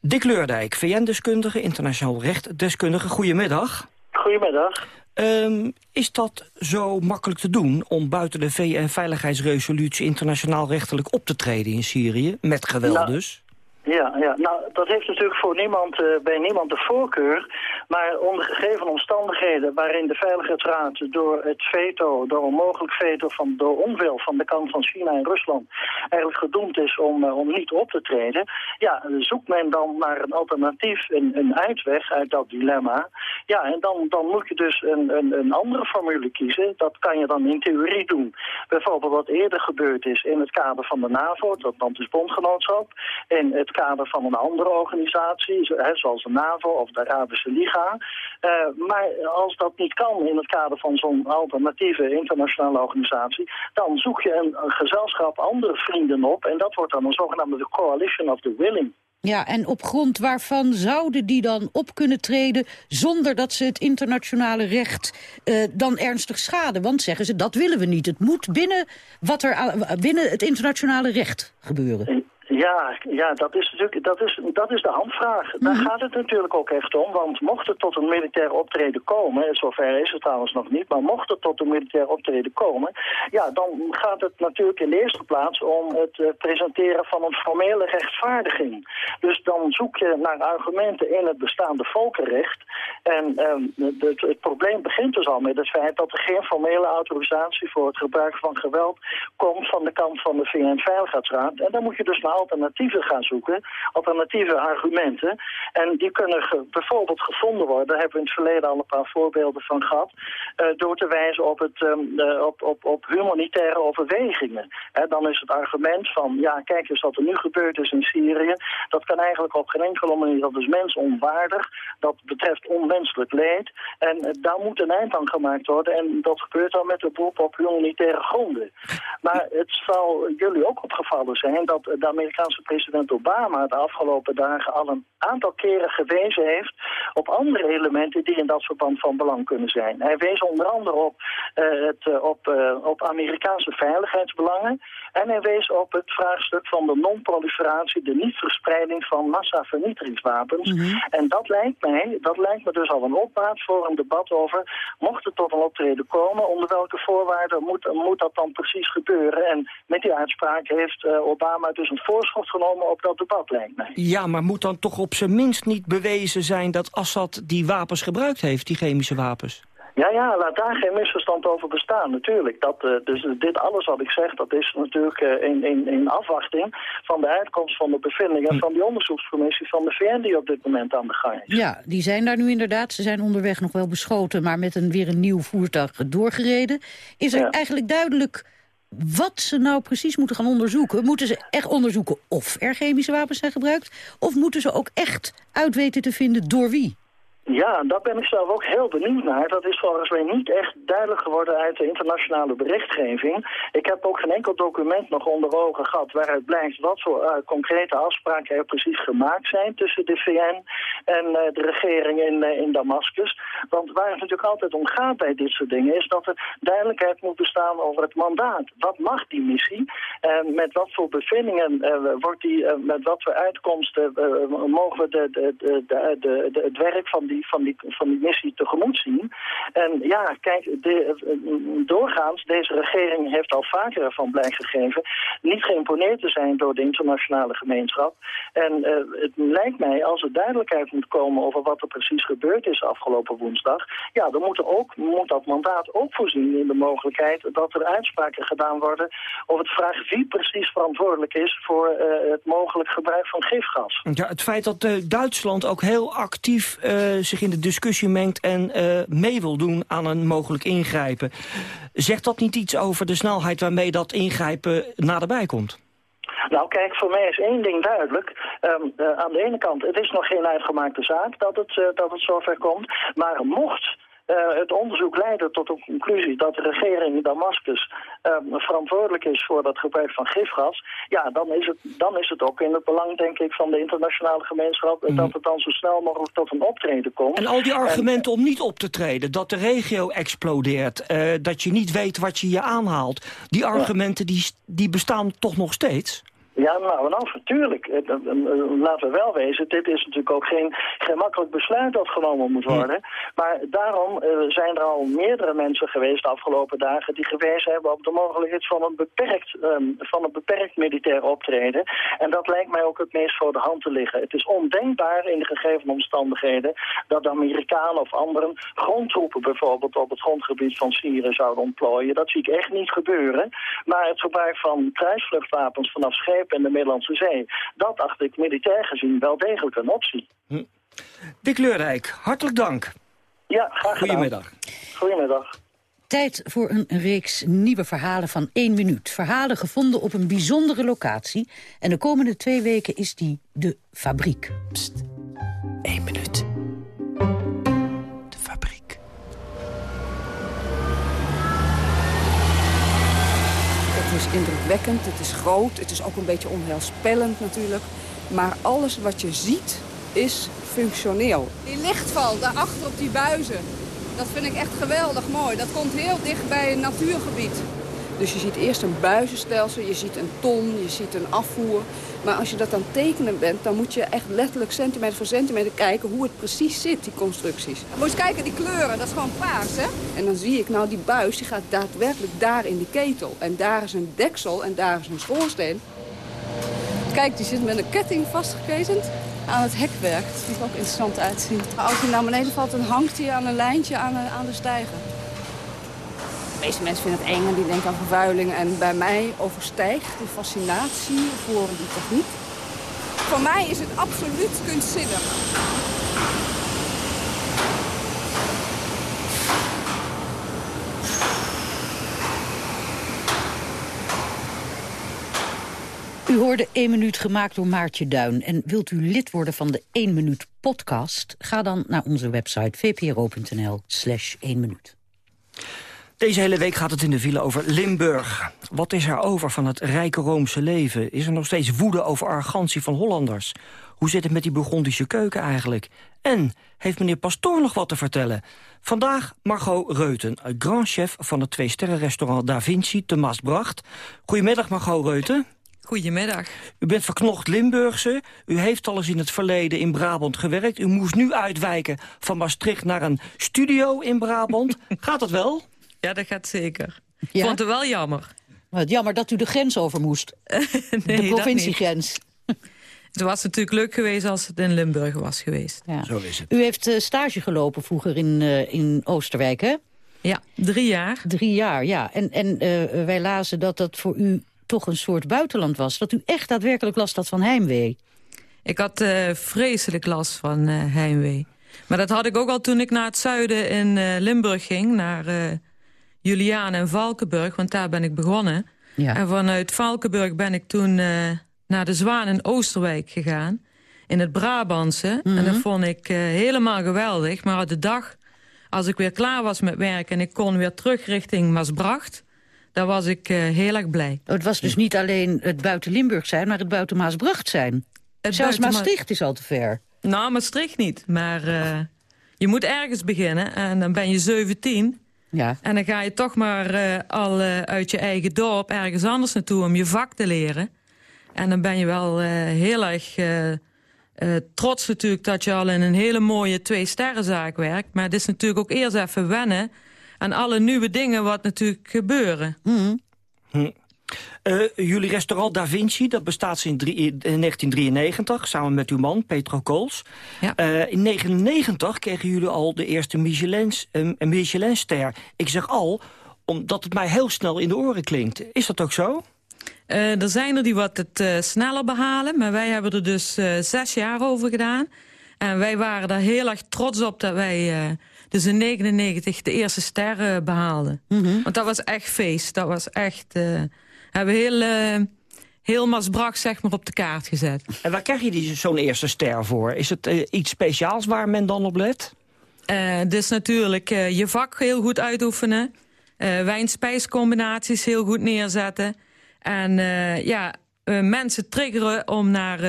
Dick Leurdijk, VN-deskundige, internationaal rechtdeskundige. Goedemiddag. Goedemiddag. Um, is dat zo makkelijk te doen om buiten de VN-veiligheidsresolutie internationaal rechtelijk op te treden in Syrië? Met geweld nou, dus? Ja, ja, nou dat heeft natuurlijk voor niemand, uh, bij niemand de voorkeur. Maar onder gegeven omstandigheden waarin de Veiligheidsraad door het veto, door onmogelijk veto van door onwil van de kant van China en Rusland eigenlijk gedoemd is om, uh, om niet op te treden. Ja, zoekt men dan naar een alternatief, een, een uitweg uit dat dilemma. Ja, en dan, dan moet je dus een, een, een andere formule kiezen. Dat kan je dan in theorie doen. Bijvoorbeeld wat eerder gebeurd is in het kader van de NAVO, dat Atlantisch Bondgenootschap, in het kader van een andere organisatie, zoals de NAVO of de Arabische Liga. Uh, maar als dat niet kan in het kader van zo'n alternatieve internationale organisatie, dan zoek je een, een, gezelschap andere vrienden op en dat wordt dan een zogenaamde Coalition of the Willing. Ja, en op grond waarvan zouden die dan op kunnen treden... zonder dat ze het internationale recht uh, dan ernstig schaden? Want zeggen ze, dat willen we niet. Het moet binnen, wat er, binnen het internationale recht gebeuren. Ja, ja dat, is natuurlijk, dat, is, dat is de handvraag. Daar mhm. gaat het natuurlijk ook echt om. Want mocht het tot een militair optreden komen... en zover is het trouwens nog niet... maar mocht het tot een militair optreden komen... ja, dan gaat het natuurlijk in de eerste plaats... om het uh, presenteren van een formele rechtvaardiging. Dus dan zoek je naar argumenten in het bestaande volkenrecht. En uh, het, het probleem begint dus al met het feit... dat er geen formele autorisatie voor het gebruik van geweld... komt van de kant van de VN-veiligheidsraad. En dan moet je dus naar alternatieven gaan zoeken, alternatieve argumenten. En die kunnen bijvoorbeeld gevonden worden, daar hebben we in het verleden al een paar voorbeelden van gehad, uh, door te wijzen op, het, um, uh, op, op, op humanitaire overwegingen. He, dan is het argument van, ja kijk eens wat er nu gebeurd is in Syrië, dat kan eigenlijk op geen enkele manier, dat is mensonwaardig, dat betreft onmenselijk leed. En uh, daar moet een eind aan gemaakt worden en dat gebeurt dan met de beroep op humanitaire gronden. Maar het zal jullie ook opgevallen zijn dat de Amerikaanse president Obama de afgelopen dagen al een aantal keren gewezen heeft op andere elementen die in dat verband van belang kunnen zijn. Hij wees onder andere op, uh, het, uh, op, uh, op Amerikaanse veiligheidsbelangen en hij wees op het vraagstuk van de non-proliferatie, de niet-verspreiding van massavernietigingswapens. Mm -hmm. En dat lijkt mij, dat lijkt me dus al een opmaat voor een debat over, mocht het tot een optreden komen, onder welke voorwaarden moet, moet dat dan precies gebeuren? En met die uitspraak heeft Obama dus een voorschot genomen op dat debat, lijkt mij. Ja, maar moet dan toch op zijn minst niet bewezen zijn dat Assad die wapens gebruikt heeft, die chemische wapens? Ja, ja, laat daar geen misverstand over bestaan, natuurlijk. Dat, uh, dus dit alles wat ik zeg, dat is natuurlijk uh, in, in, in afwachting van de uitkomst van de bevindingen hm. van die onderzoekscommissie van de VN die op dit moment aan de gang is. Ja, die zijn daar nu inderdaad. Ze zijn onderweg nog wel beschoten, maar met een weer een nieuw voertuig doorgereden. Is er ja. eigenlijk duidelijk wat ze nou precies moeten gaan onderzoeken. Moeten ze echt onderzoeken of er chemische wapens zijn gebruikt? Of moeten ze ook echt uitweten te vinden door wie? Ja, daar ben ik zelf ook heel benieuwd naar. Dat is volgens mij niet echt duidelijk geworden uit de internationale berichtgeving. Ik heb ook geen enkel document nog onder ogen gehad waaruit blijkt wat voor uh, concrete afspraken er precies gemaakt zijn tussen de VN en uh, de regering in, uh, in Damascus. Want waar het natuurlijk altijd om gaat bij dit soort dingen is dat er duidelijkheid moet bestaan over het mandaat. Wat mag die missie? met wat voor bevindingen wordt die, met wat voor uitkomsten mogen we de, de, het werk van van, die, van die missie tegemoet zien. En ja, kijk, de, doorgaans, deze regering heeft al vaker ervan blijk gegeven... niet geïmponeerd te zijn door de internationale gemeenschap. En uh, het lijkt mij, als er duidelijkheid moet komen over wat er precies gebeurd is afgelopen woensdag... ja, dan moet, er ook, moet dat mandaat ook voorzien in de mogelijkheid dat er uitspraken gedaan worden... over de vraag wie precies verantwoordelijk is voor uh, het mogelijk gebruik van gifgas. Ja, het feit dat uh, Duitsland ook heel actief zich in de discussie mengt en uh, mee wil doen aan een mogelijk ingrijpen. Zegt dat niet iets over de snelheid waarmee dat ingrijpen naderbij komt? Nou kijk, voor mij is één ding duidelijk. Um, uh, aan de ene kant, het is nog geen uitgemaakte zaak dat het, uh, dat het zover komt. Maar mocht eh, het onderzoek leidde tot de conclusie dat de regering in Damascus uh, verantwoordelijk is voor dat gebruik van gifgas, ja, dan is, het, dan is het ook in het belang, denk ik, van de internationale gemeenschap mm. dat het dan zo snel mogelijk tot een optreden komt. En al die argumenten om niet op te treden, dat de regio explodeert, uh, dat je niet weet wat je je aanhaalt, die argumenten die, die bestaan toch nog steeds? Ja, nou, nou, natuurlijk. Laten we wel wezen, dit is natuurlijk ook geen gemakkelijk besluit dat genomen moet worden. Maar daarom uh, zijn er al meerdere mensen geweest de afgelopen dagen die gewezen hebben op de mogelijkheid van een beperkt, um, van een beperkt militair optreden. En dat lijkt mij ook het meest voor de hand te liggen. Het is ondenkbaar in de gegeven omstandigheden dat de Amerikanen of anderen grondtroepen bijvoorbeeld op het grondgebied van Syrië zouden ontplooien. Dat zie ik echt niet gebeuren. Maar het gebruik van kruisvluchtwapens vanaf schepen in de Middellandse Zee. Dat acht ik militair gezien wel degelijk een optie. Hm. Dick Leurrijk, hartelijk dank. Ja, graag gedaan. Goedemiddag. Goedemiddag. Tijd voor een reeks nieuwe verhalen van één minuut. Verhalen gevonden op een bijzondere locatie. En de komende twee weken is die de fabriek. Pst, één minuut. Is indrukwekkend, het is groot, het is ook een beetje onheilspellend natuurlijk. Maar alles wat je ziet is functioneel. Die lichtval daarachter op die buizen, dat vind ik echt geweldig mooi. Dat komt heel dicht bij een natuurgebied. Dus je ziet eerst een buizenstelsel, je ziet een ton, je ziet een afvoer. Maar als je dat aan het tekenen bent, dan moet je echt letterlijk centimeter voor centimeter kijken hoe het precies zit, die constructies. Moet eens kijken, die kleuren, dat is gewoon paars, hè? En dan zie ik nou, die buis die gaat daadwerkelijk daar in die ketel. En daar is een deksel en daar is een schoorsteen. Kijk, die zit met een ketting vastgeketend aan het hekwerk. Dat ziet er ook interessant uitzien. Als hij naar beneden valt, dan hangt hij aan een lijntje aan de, aan de stijger. De meeste mensen vinden het eng en die denken aan vervuiling. En bij mij overstijgt de fascinatie voor die techniek. Voor mij is het absoluut kunstzinnig. U hoorde 1 minuut gemaakt door Maartje Duin. En wilt u lid worden van de 1 minuut podcast? Ga dan naar onze website vpro.nl slash 1 minuut. Deze hele week gaat het in de file over Limburg. Wat is er over van het rijke Roomse leven? Is er nog steeds woede over arrogantie van Hollanders? Hoe zit het met die Burgondische keuken eigenlijk? En heeft meneer Pastoor nog wat te vertellen? Vandaag Margot Reuten, grand chef van het twee-sterren-restaurant Da Vinci te Maasbracht. Goedemiddag Margot Reuten. Goedemiddag. U bent verknocht Limburgse. U heeft al eens in het verleden in Brabant gewerkt. U moest nu uitwijken van Maastricht naar een studio in Brabant. gaat dat wel? Ja, dat gaat zeker. Ja? Ik vond het wel jammer. Wat jammer dat u de grens over moest. nee, de provinciegrens. Het was natuurlijk leuk geweest als het in Limburg was geweest. Ja. Zo is het. U heeft uh, stage gelopen vroeger in, uh, in Oosterwijk, hè? Ja, drie jaar. Drie jaar, ja. En, en uh, wij lazen dat dat voor u toch een soort buitenland was. Dat u echt daadwerkelijk last had van heimwee. Ik had uh, vreselijk last van uh, heimwee. Maar dat had ik ook al toen ik naar het zuiden in uh, Limburg ging. Naar Juliaan en Valkenburg, want daar ben ik begonnen. Ja. En vanuit Valkenburg ben ik toen naar de Zwaan in Oosterwijk gegaan. In het Brabantse. Mm -hmm. En dat mhm. vond ik helemaal geweldig. Maar op de dag, als ik weer klaar was met werk... en ik kon weer terug richting Maasbracht daar was ik uh, heel erg blij. Oh, het was dus niet alleen het buiten Limburg zijn, maar het buiten Maasbracht zijn. Het Zelfs Maastricht is al te ver. Nou, Maastricht niet, maar je moet ergens beginnen en dan ben je 17... Ja. En dan ga je toch maar uh, al uit je eigen dorp ergens anders naartoe om je vak te leren. En dan ben je wel heel erg trots natuurlijk dat je al in een hele mooie twee-sterrenzaak werkt. Maar het is natuurlijk ook eerst even wennen aan alle nieuwe dingen wat natuurlijk gebeuren. Mm. Hm. Uh, jullie restaurant Da Vinci, dat bestaat sinds 1993, samen met uw man, Petro Kools. Ja. Uh, in 1999 kregen jullie al de eerste Michelins, uh, Michelinster. Ik zeg al, omdat het mij heel snel in de oren klinkt. Is dat ook zo? er zijn er die wat het sneller behalen, maar wij hebben er dus zes jaar over gedaan. En wij waren daar heel erg trots op dat wij dus in 99 de eerste sterren behaalden. Mhm. Want dat was echt feest. Dat was echt... Hebben heel, uh, heel Maasbracht zeg maar op de kaart gezet. En waar krijg je zo'n eerste ster voor? Is het uh, iets speciaals waar men dan op let? Uh, dus natuurlijk uh, je vak heel goed uitoefenen. Uh, wijn-spijscombinaties heel goed neerzetten. En ja, mensen triggeren om naar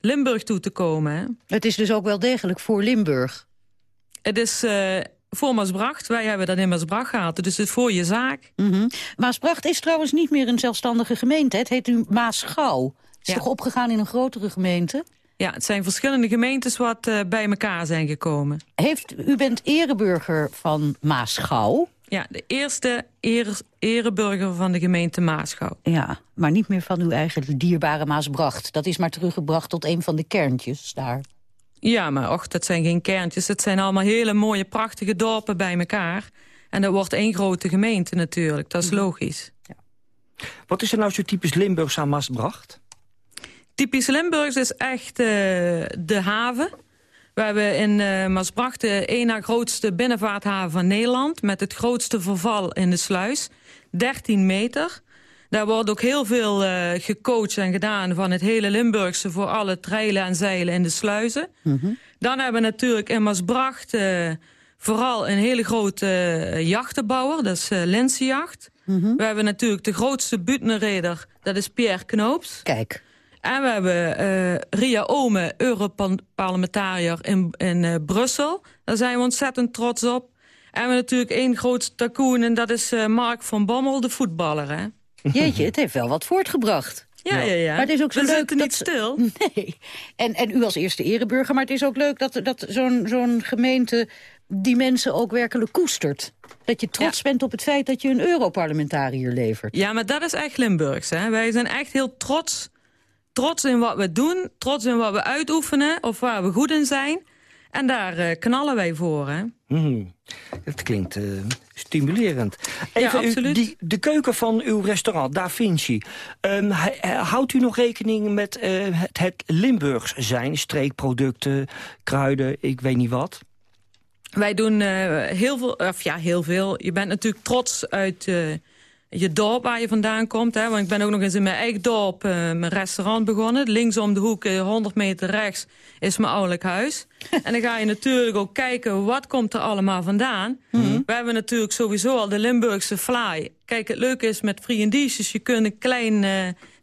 Limburg toe te komen. Het is dus ook wel degelijk voor Limburg. Het is voor Maasbracht. Wij hebben dat in Maasbracht gehad. Dus het is voor je zaak. Mm -hmm. Maasbracht is trouwens niet meer een zelfstandige gemeente. Het heet nu Maasgouw. Het is ja. toch opgegaan in een grotere gemeente? Ja, het zijn verschillende gemeentes wat uh, bij elkaar zijn gekomen. Heeft, u bent ereburger van Maasgouw. Ja, de eerste ere, ereburger van de gemeente Maasgouw. Ja, maar niet meer van uw eigen dierbare Maasbracht. Dat is maar teruggebracht tot een van de kerntjes daar. Ja, maar och, dat zijn geen kerntjes. Het zijn allemaal hele mooie, prachtige dorpen bij elkaar. En dat wordt één grote gemeente natuurlijk. Dat is logisch. Ja. Wat is er nou zo typisch Limburgs aan Maasbracht? Typisch Limburgs is echt uh, de haven. We hebben in uh, Maasbracht de één na grootste binnenvaarthaven van Nederland... met het grootste verval in de sluis. 13 meter. Daar wordt ook heel veel uh, gecoacht en gedaan van het hele Limburgse... voor alle treilen en zeilen in de sluizen. Mm -hmm. Dan hebben we natuurlijk in Maasbracht uh, vooral een hele grote uh, jachtenbouwer. Dat is uh, Linsenjacht. Mm -hmm. We hebben natuurlijk de grootste butenreder. Dat is Pierre Knoops. Kijk. En we hebben Ria Ome, Europarlementariër in, in Brussel. Daar zijn we ontzettend trots op. En we hebben natuurlijk één grootste tacoon en dat is Mark van Bommel, de voetballer. Hè? Jeetje, het heeft wel wat voortgebracht. Ja, ja, ja. Maar het is ook zo We leuk zitten dat... niet stil. Nee. En, en u als eerste ereburger, maar het is ook leuk dat, dat zo'n zo'n gemeente die mensen ook werkelijk koestert. Dat je trots ja. bent op het feit dat je een Europarlementariër levert. Ja, maar dat is echt Limburgs. Hè? Wij zijn echt heel trots, trots in wat we doen, trots in wat we uitoefenen of waar we goed in zijn. En daar uh, knallen wij voor, hè? Mm, het klinkt uh, stimulerend. Even, ja, absoluut. U, die, de keuken van uw restaurant, Da Vinci. Um, houdt u nog rekening met uh, het, het Limburgs zijn? Streekproducten, kruiden, ik weet niet wat? Wij doen heel veel, of ja, heel veel. Je bent natuurlijk trots uit je dorp waar je vandaan komt. Hè? Want ik ben ook nog eens in mijn eigen dorp uh, mijn restaurant begonnen. Links om de hoek, uh, 100 meter rechts, is mijn ouderlijk huis. en dan ga je natuurlijk ook kijken, wat komt er allemaal vandaan? Mm -hmm. We hebben natuurlijk sowieso al de Limburgse fly. Kijk, het leuke is met friandises, je kunt een klein uh,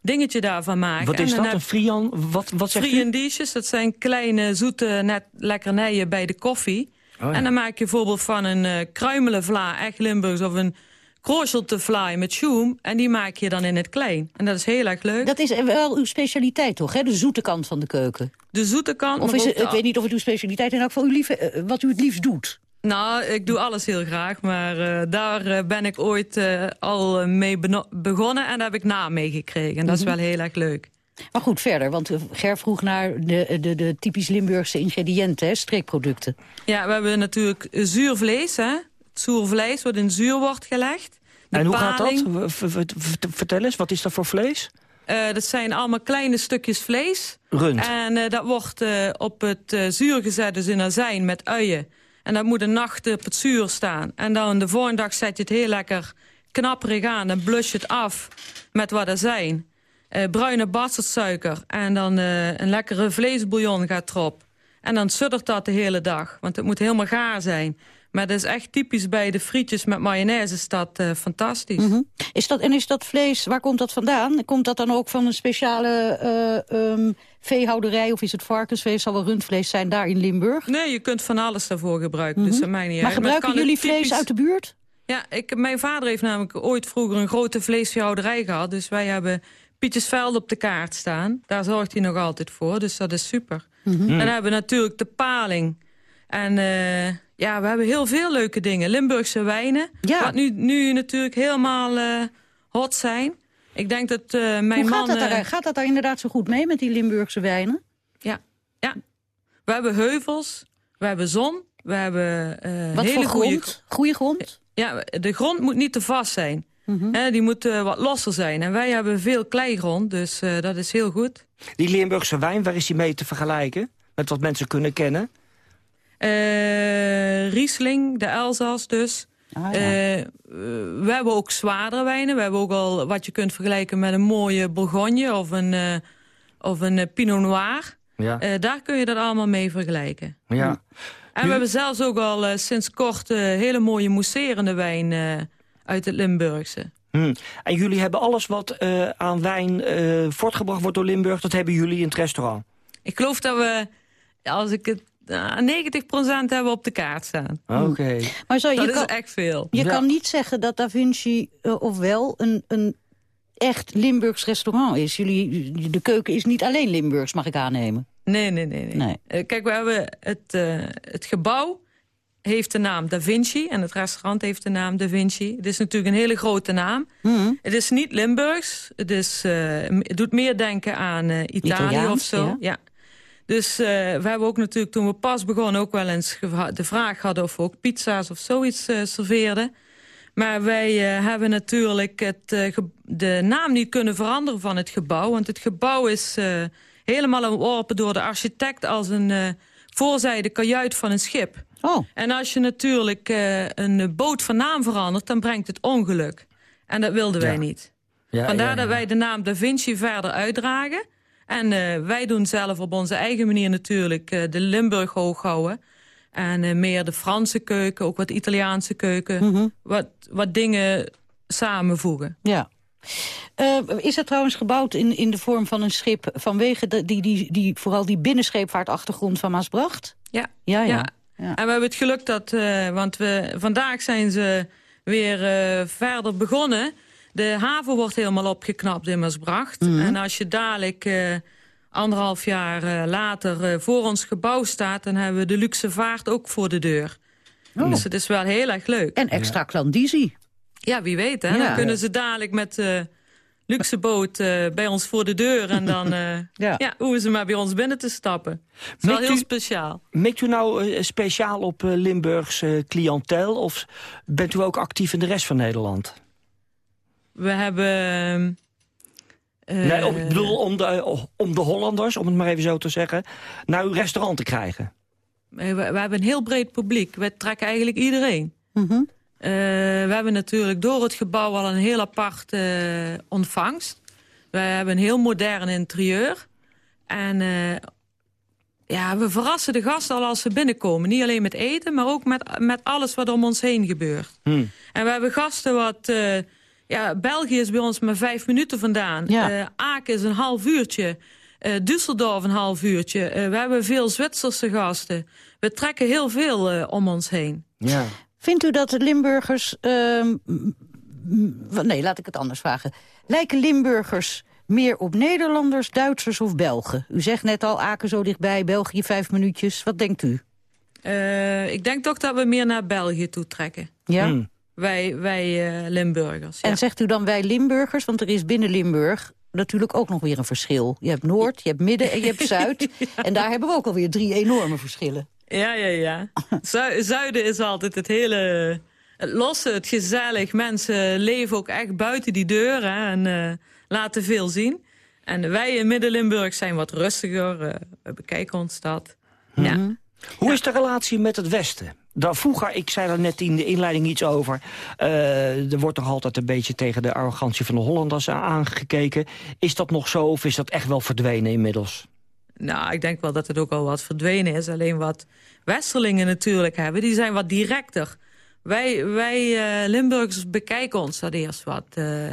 dingetje daarvan maken. Wat is en dat, een frian? Wat, wat zegt dat zijn kleine, zoete net lekkernijen bij de koffie. Oh, ja. En dan maak je bijvoorbeeld van een uh, kruimelenvla, echt Limburgs, of een te fly met schoem. En die maak je dan in het klein. En dat is heel erg leuk. Dat is wel uw specialiteit toch, hè? De zoete kant van de keuken. De zoete kant. Of is het, ik weet niet of het uw specialiteit is, uw lieve, uh, wat u het liefst doet. Nou, ik doe alles heel graag, maar uh, daar uh, ben ik ooit uh, al mee begonnen en daar heb ik na meegekregen. En dat is mm -hmm. wel heel erg leuk. Maar goed, verder, want Ger vroeg naar de, de, de typisch Limburgse ingrediënten, hè, streekproducten. Ja, we hebben natuurlijk zuur vlees, hè. Het zuur vlees wat in zuur wordt gelegd. En hoe paling. gaat dat? Vertel eens, wat is dat voor vlees? Uh, dat zijn allemaal kleine stukjes vlees. Rund. En uh, dat wordt uh, op het zuur gezet, dus in azijn met uien. En dat moet een nacht op het zuur staan. En dan de volgende dag zet je het heel lekker knapperig aan. En blus je het af met wat azijn. bruine bastardsuiker. En dan een lekkere vleesbouillon gaat erop. En dan suddert dat de hele dag. Want het moet helemaal gaar zijn. Maar dat is echt typisch bij de frietjes met mayonaise is dat uh, fantastisch. Mm -hmm. is dat, en is dat vlees, waar komt dat vandaan? Komt dat dan ook van een speciale uh, um, veehouderij of is het varkensvlees? Zal wel rundvlees zijn daar in Limburg? Nee, je kunt van alles daarvoor gebruiken. Mm -hmm. dus mij niet maar uit. gebruiken maar jullie vlees uit de buurt? Ja, ik, mijn vader heeft namelijk ooit vroeger een grote vleesveehouderij gehad. Dus wij hebben Pietjesveld op de kaart staan. Daar zorgt hij nog altijd voor, dus dat is super. Mm -hmm. En dan hebben we natuurlijk de paling. En uh, ja, we hebben heel veel leuke dingen. Limburgse wijnen, ja. wat nu, nu natuurlijk helemaal uh, hot zijn. Ik denk dat uh, mijn Hoe man... Gaat dat, daar, gaat dat daar inderdaad zo goed mee met die Limburgse wijnen? Ja, ja. We hebben heuvels, we hebben zon, we hebben uh, Wat hele voor grond? Goede grond? Ja, de grond moet niet te vast zijn. Mm -hmm. He, die moet uh, wat losser zijn. En wij hebben veel kleigrond, dus uh, dat is heel goed. Die Limburgse wijn, waar is die mee te vergelijken? Met wat mensen kunnen kennen? Uh, Riesling, de Elzas dus. Ah, ja. uh, we hebben ook zwaardere wijnen. We hebben ook al wat je kunt vergelijken met een mooie Bourgogne of een, of een Pinot Noir. Ja. daar kun je dat allemaal mee vergelijken. Ja. En we hebben zelfs ook al uh, sinds kort uh, hele mooie mousserende wijn uh, uit het Limburgse. Hmm. En jullie hebben alles wat aan wijn voortgebracht wordt door Limburg... dat hebben jullie in het restaurant? Ik geloof dat we, als ik het 90% hebben op de kaart staan. Oké. Maar zo, dat je is kan, echt veel. Je kan niet zeggen dat Da Vinci uh, ofwel een, een echt Limburgs restaurant is. Jullie, de keuken is niet alleen Limburgs, mag ik aannemen. Nee, nee, nee. nee. nee. Uh, kijk, we hebben het, uh, het gebouw heeft de naam Da Vinci en het restaurant heeft de naam Da Vinci. Het is natuurlijk een hele grote naam. Mm. Het is niet Limburgs. Het, is, het doet meer denken aan Italië Italiaans, of zo. Ja. ja. Dus uh, we hebben ook natuurlijk toen we pas begonnen... ook wel eens de vraag hadden of we ook pizza's of zoiets uh, serveerden. Maar wij uh, hebben natuurlijk het, de naam niet kunnen veranderen van het gebouw. Want het gebouw is helemaal ontworpen door de architect... als een voorzijde kajuit van een schip. Oh. En als je natuurlijk een boot van naam verandert... dan brengt het ongeluk. En dat wilden wij Ja. niet. Ja, Vandaar ja, dat wij de naam Da Vinci verder uitdragen... En uh, wij doen zelf op onze eigen manier natuurlijk uh, de Limburg hoog houden. En uh, meer de Franse keuken, ook wat Italiaanse keuken. Mm -hmm. wat, wat dingen samenvoegen. Ja. is het trouwens gebouwd in, in de vorm van een schip... vanwege de, die, die, die, vooral die binnenscheepvaartachtergrond van Maasbracht? Ja. Ja, ja. ja. ja. En we hebben het geluk dat... want we, vandaag zijn ze weer verder begonnen... De haven wordt helemaal opgeknapt in Maasbracht. Mhm. En als je dadelijk uh, anderhalf jaar uh, later uh, voor ons gebouw staat... dan hebben we de luxe vaart ook voor de deur. Oh. Dus het is wel heel erg leuk. En extra klandizie. Ja, wie weet. Hè? Ja. Dan kunnen ze dadelijk met de luxe boot bij ons voor de deur... en dan ja. ja, hoeven ze maar bij ons binnen te stappen. Het is wel heel u, speciaal. Mikt u nou speciaal op Limburgs cliëntel... of bent u ook actief in de rest van Nederland? We hebben... Uh, nee, om, ik bedoel om de, om de Hollanders, om het maar even zo te zeggen... naar uw restaurant te krijgen. We, we hebben een heel breed publiek. We trekken eigenlijk iedereen. Mm -hmm. uh, we hebben natuurlijk door het gebouw al een heel apart uh, ontvangst. We hebben een heel modern interieur. En uh, ja, we verrassen de gasten al als ze binnenkomen. Niet alleen met eten, maar ook met, met alles wat om ons heen gebeurt. Hmm. En we hebben gasten wat... Ja, België is bij ons maar vijf minuten vandaan. Ja. Uh, Aken is een half uurtje. Uh, Düsseldorf een half uurtje. Uh, we hebben veel Zwitserse gasten. We trekken heel veel om ons heen. Ja. Vindt u dat de Limburgers... Uh, nee, laat ik het anders vragen. Lijken Limburgers meer op Nederlanders, Duitsers of Belgen? U zegt net al, Aken zo dichtbij, België vijf minuutjes. Wat denkt u? ik denk toch dat we meer naar België toe trekken. Ja? Hmm. Wij, wij uh, Limburgers. En zegt u dan wij Limburgers? Want er is binnen Limburg natuurlijk ook nog weer een verschil. Je hebt Noord, je hebt Midden en je hebt Zuid. ja. En daar hebben we ook alweer drie enorme verschillen. Ja, ja, ja. Zu Zuiden is altijd het hele... Het losse, het gezellig. Mensen leven ook echt buiten die deuren en uh, laten veel zien. En wij in Midden-Limburg zijn wat rustiger. Uh, we bekijken ons stad. Mm Ja. -hmm. Hoe is de relatie met het Westen? Daar vroeger, ik zei er net in de inleiding iets over... Uh, er wordt toch altijd een beetje tegen de arrogantie van de Hollanders aangekeken. Is dat nog zo of is dat echt wel verdwenen inmiddels? Nou, ik denk wel dat het ook al wat verdwenen is. Alleen wat Westerlingen natuurlijk hebben, die zijn wat directer. Wij, wij uh, Limburgers bekijken ons dat eerst wat. Uh,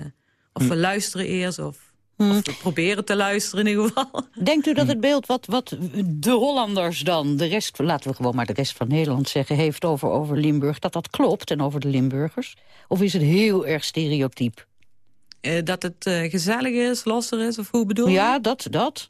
of hm. we luisteren eerst, of Of we proberen te luisteren in ieder geval. Denkt u dat het beeld wat, wat de Hollanders dan, de rest, laten we gewoon maar de rest van Nederland zeggen, heeft over, over Limburg, dat dat klopt en over de Limburgers? Of is het heel erg stereotyp? Uh, dat het uh, gezellig is, losser is, of hoe bedoel je? Ja, dat, dat.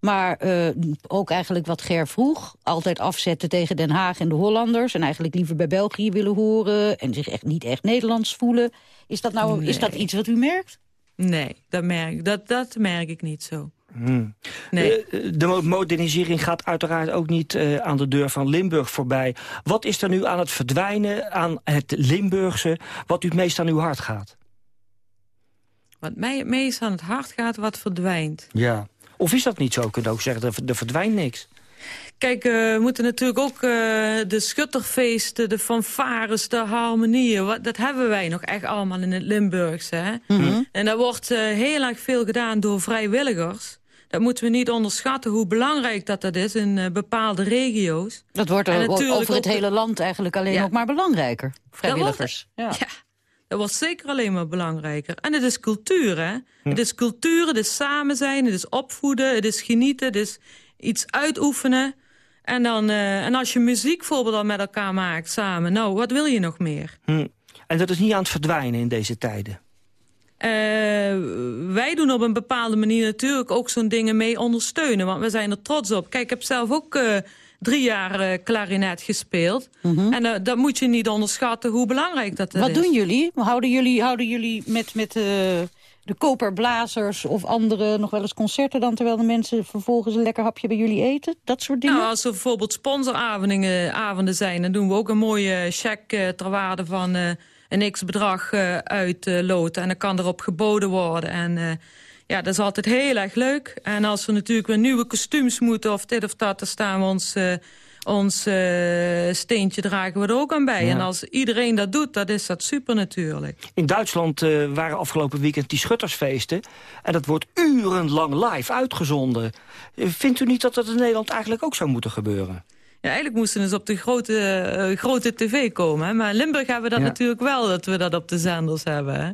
Maar uh, ook eigenlijk wat Ger vroeg. Altijd afzetten tegen Den Haag en de Hollanders. En eigenlijk liever bij België willen horen. En zich echt niet echt Nederlands voelen. Is dat nou Nee. is dat iets wat u merkt? Nee, dat merk, dat, dat merk ik niet zo. Hmm. Nee. Eh, de mo- modernisering gaat uiteraard ook niet eh, aan de deur van Limburg voorbij. Wat is er nu aan het verdwijnen, aan het Limburgse... wat u het meest aan uw hart gaat? Wat mij het meest aan het hart gaat, wat verdwijnt. Ja. Of is dat niet zo? Kunt u ook zeggen, er verdwijnt niks. Kijk, eh, we moeten natuurlijk ook eh, de schutterfeesten, de fanfares, de harmonieën... Wat, dat hebben wij nog echt allemaal in het Limburgse. Hè? Mhm. En daar wordt eh, heel erg veel gedaan door vrijwilligers. Dat moeten we niet onderschatten hoe belangrijk dat, dat is in uh, bepaalde regio's. Dat wordt er over het hele land eigenlijk alleen ja. ook maar belangrijker. Vrijwilligers. Dat wordt, ja. dat wordt zeker alleen maar belangrijker. En het is cultuur, hè. Hm. Het is cultuur, het is samen zijn, het is opvoeden, het is genieten, het is iets uitoefenen. En, dan, uh, en als je muziek bijvoorbeeld al met elkaar maakt samen, nou, wat wil je nog meer? Hm. En dat is niet aan het verdwijnen in deze tijden? Uh, wij doen op een bepaalde manier natuurlijk ook zo'n dingen mee ondersteunen. Want we zijn er trots op. Kijk, ik heb zelf ook uh, drie jaar uh, klarinet gespeeld. Mm -hmm. En dat moet je niet onderschatten hoe belangrijk dat is. Wat doen jullie? Houden jullie, houden jullie met, met de koperblazers of andere nog wel eens concerten dan... terwijl de mensen vervolgens een lekker hapje bij jullie eten? Dat soort dingen? Nou, als er bijvoorbeeld sponsoravonden zijn... dan doen we ook een mooie cheque ter waarde van uh, een x-bedrag uh, uitloten. en dan kan erop geboden worden. En ja, dat is altijd heel erg leuk. En als we natuurlijk weer nieuwe kostuums moeten of dit of dat... dan staan we ons ons uh, steentje dragen we er ook aan bij. Ja. En als iedereen dat doet, dan is dat super natuurlijk. In Duitsland uh, waren afgelopen weekend die schuttersfeesten. En dat wordt urenlang live uitgezonden. Vindt u niet dat dat in Nederland eigenlijk ook zou moeten gebeuren? Ja, eigenlijk moesten ze op de grote, uh, grote tv komen. Hè? Maar in Limburg hebben we dat ja. natuurlijk wel, dat we dat op de zenders hebben. Hè?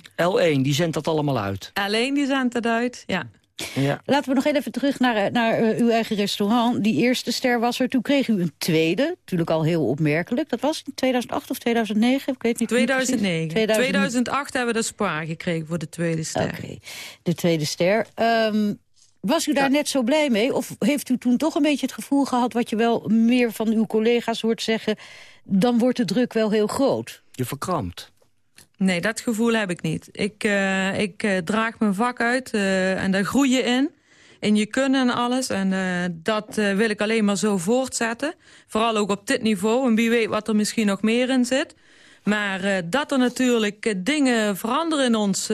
L1, die zendt dat allemaal uit. L1, die zendt dat uit, ja. Ja. Laten we nog even terug naar, naar uh, uw eigen restaurant. Die eerste ster was er. Toen kreeg u een tweede. Natuurlijk al heel opmerkelijk. Dat was in 2008 of 2009? Ik weet niet 2009. 2000... 2008 hebben we de spaar gekregen voor de tweede ster. Oké, okay. de tweede ster. Um, was u daar ja. net zo blij mee? Of heeft u toen toch een beetje het gevoel gehad... wat je wel meer van uw collega's hoort zeggen... dan wordt de druk wel heel groot? Je verkrampt. Nee, dat gevoel heb ik niet. Ik, uh, ik uh, draag mijn vak uit uh, en daar groei je in. In je kunnen en alles. En dat wil ik alleen maar zo voortzetten. Vooral ook op dit niveau. En wie weet wat er misschien nog meer in zit. Maar dat er natuurlijk dingen veranderen in ons,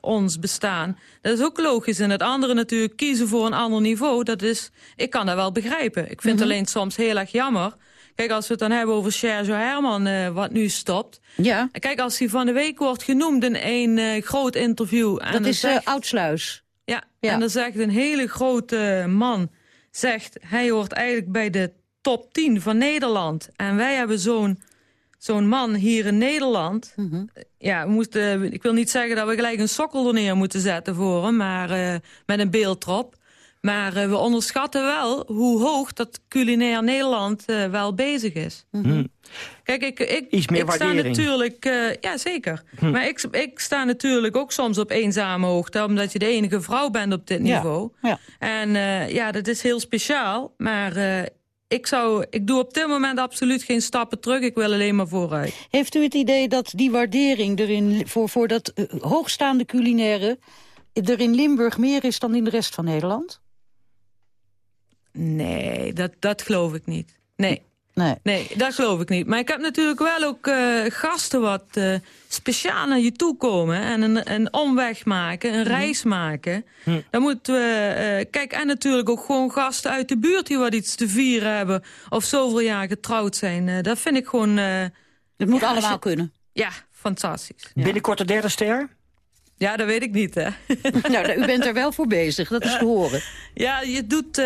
ons bestaan... dat is ook logisch. En het andere natuurlijk kiezen voor een ander niveau... dat is, ik kan dat wel begrijpen. Ik vind mm -hmm. alleen soms heel erg jammer Kijk, als we het dan hebben over Sergio Herman, uh, wat nu stopt. Ja. Kijk, als hij van de week wordt genoemd in een uh, groot interview. En dat is zegt, uh, Oudsluis. Ja, ja, en dan zegt een hele grote man... zegt, hij hoort eigenlijk bij de top 10 van Nederland. En wij hebben zo'n zo'n man hier in Nederland... Mm -hmm. ja, we moesten, ik wil niet zeggen dat we gelijk een sokkel er neer moeten zetten voor hem... maar met een beeldtrop. Maar uh, we onderschatten wel hoe hoog dat culinair Nederland uh, wel bezig is. Mm -hmm. Kijk, ik, ik, Iets meer ik sta natuurlijk... Uh, ja, zeker. Hm. Maar ik, ik sta natuurlijk ook soms op eenzame hoogte... omdat je de enige vrouw bent op dit niveau. Ja, ja. En ja, dat is heel speciaal. Maar ik, zou, ik doe op dit moment absoluut geen stappen terug. Ik wil alleen maar vooruit. Heeft u het idee dat die waardering erin voor, voor dat hoogstaande culinaire... er in Limburg meer is dan in de rest van Nederland? Nee, dat, dat geloof ik niet. Nee. Nee. nee, dat geloof ik niet. Maar ik heb natuurlijk wel ook uh, gasten wat uh, speciaal naar je toe komen... en een, een omweg maken, een mm. reis maken. Mm. Dan moeten we... Uh, kijk, en natuurlijk ook gewoon gasten uit de buurt... die wat iets te vieren hebben of zoveel jaar getrouwd zijn. dat vind ik gewoon... Het moet ja, allemaal je, kunnen. Ja, fantastisch. Ja. Binnenkort de derde ster? Ja, dat weet ik niet, hè. nou, u bent er wel voor bezig, dat is te horen. Ja, je doet... Uh,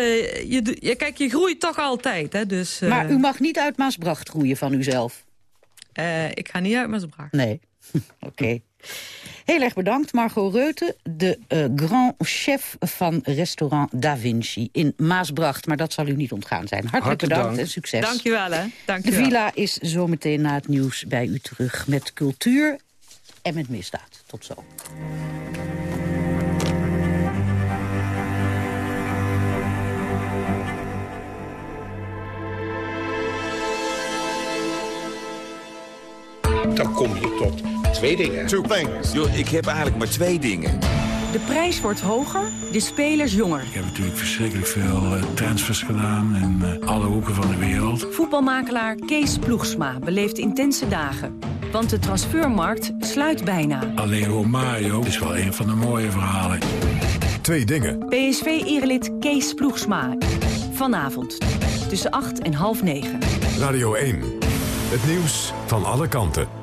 je ja, kijk, je groeit toch altijd, hè. Dus, uh... Maar u mag niet uit Maasbracht groeien van uzelf? Uh, ik ga niet uit Maasbracht. Nee, oké. Okay. Heel erg bedankt, Margot Reuten, de uh, grand chef van restaurant Da Vinci in Maasbracht. Maar dat zal u niet ontgaan zijn. Hartelijk, Hartelijk bedankt dank. en succes. Dank je wel, hè. Dank de villa is zometeen na het nieuws bij u terug met cultuur en met misdaad. Tot zo. Dan kom je tot twee dingen. Two things. Yo, ik heb eigenlijk maar twee dingen. De prijs wordt hoger, de spelers jonger. Ik heb natuurlijk verschrikkelijk veel uh, transfers gedaan in uh, alle hoeken van de wereld. Voetbalmakelaar Kees Ploegsma beleeft intense dagen. Want de transfermarkt sluit bijna. Alleen Romario is wel een van de mooie verhalen. Twee dingen. PSV-erelid Kees Ploegsma. Vanavond tussen 8 en half 9. Radio 1. Het nieuws van alle kanten.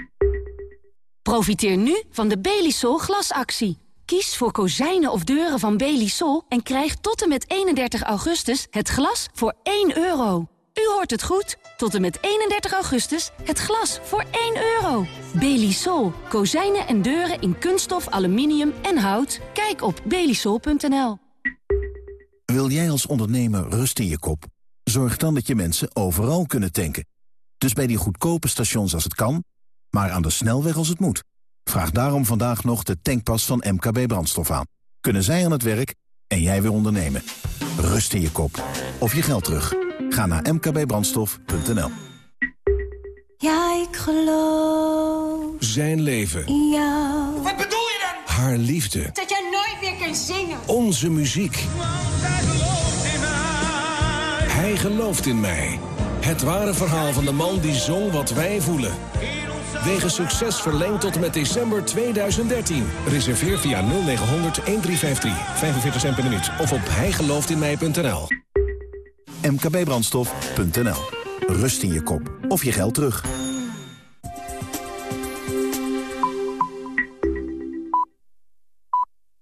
Profiteer nu van de Belisol glasactie. Kies voor kozijnen of deuren van Belisol en krijg tot en met 31 augustus het glas voor 1 euro. U hoort het goed. Tot en met 31 augustus het glas voor 1 euro. Belisol. Kozijnen en deuren in kunststof, aluminium en hout. Kijk op belisol.nl. Wil jij als ondernemer rust in je kop? Zorg dan dat je mensen overal kunnen tanken. Dus bij die goedkope stations als het kan, maar aan de snelweg als het moet. Vraag daarom vandaag nog de tankpas van MKB Brandstof aan. Kunnen zij aan het werk en jij weer ondernemen. Rust in je kop. Of je geld terug. Ga naar mkbbrandstof.nl Ja, ik geloof Zijn leven. in jou. Wat bedoel je dan? Haar liefde. Dat jij nooit meer kunt zingen. Onze muziek. Hij gelooft in mij. Het ware verhaal van de man die zong wat wij voelen. Wegens succes verlengd tot met december 2013. Reserveer via 0900 1353. 45 cent per minuut. Of op hijgelooftinmij.nl mkbbrandstof.nl Rust in je kop. Of je geld terug.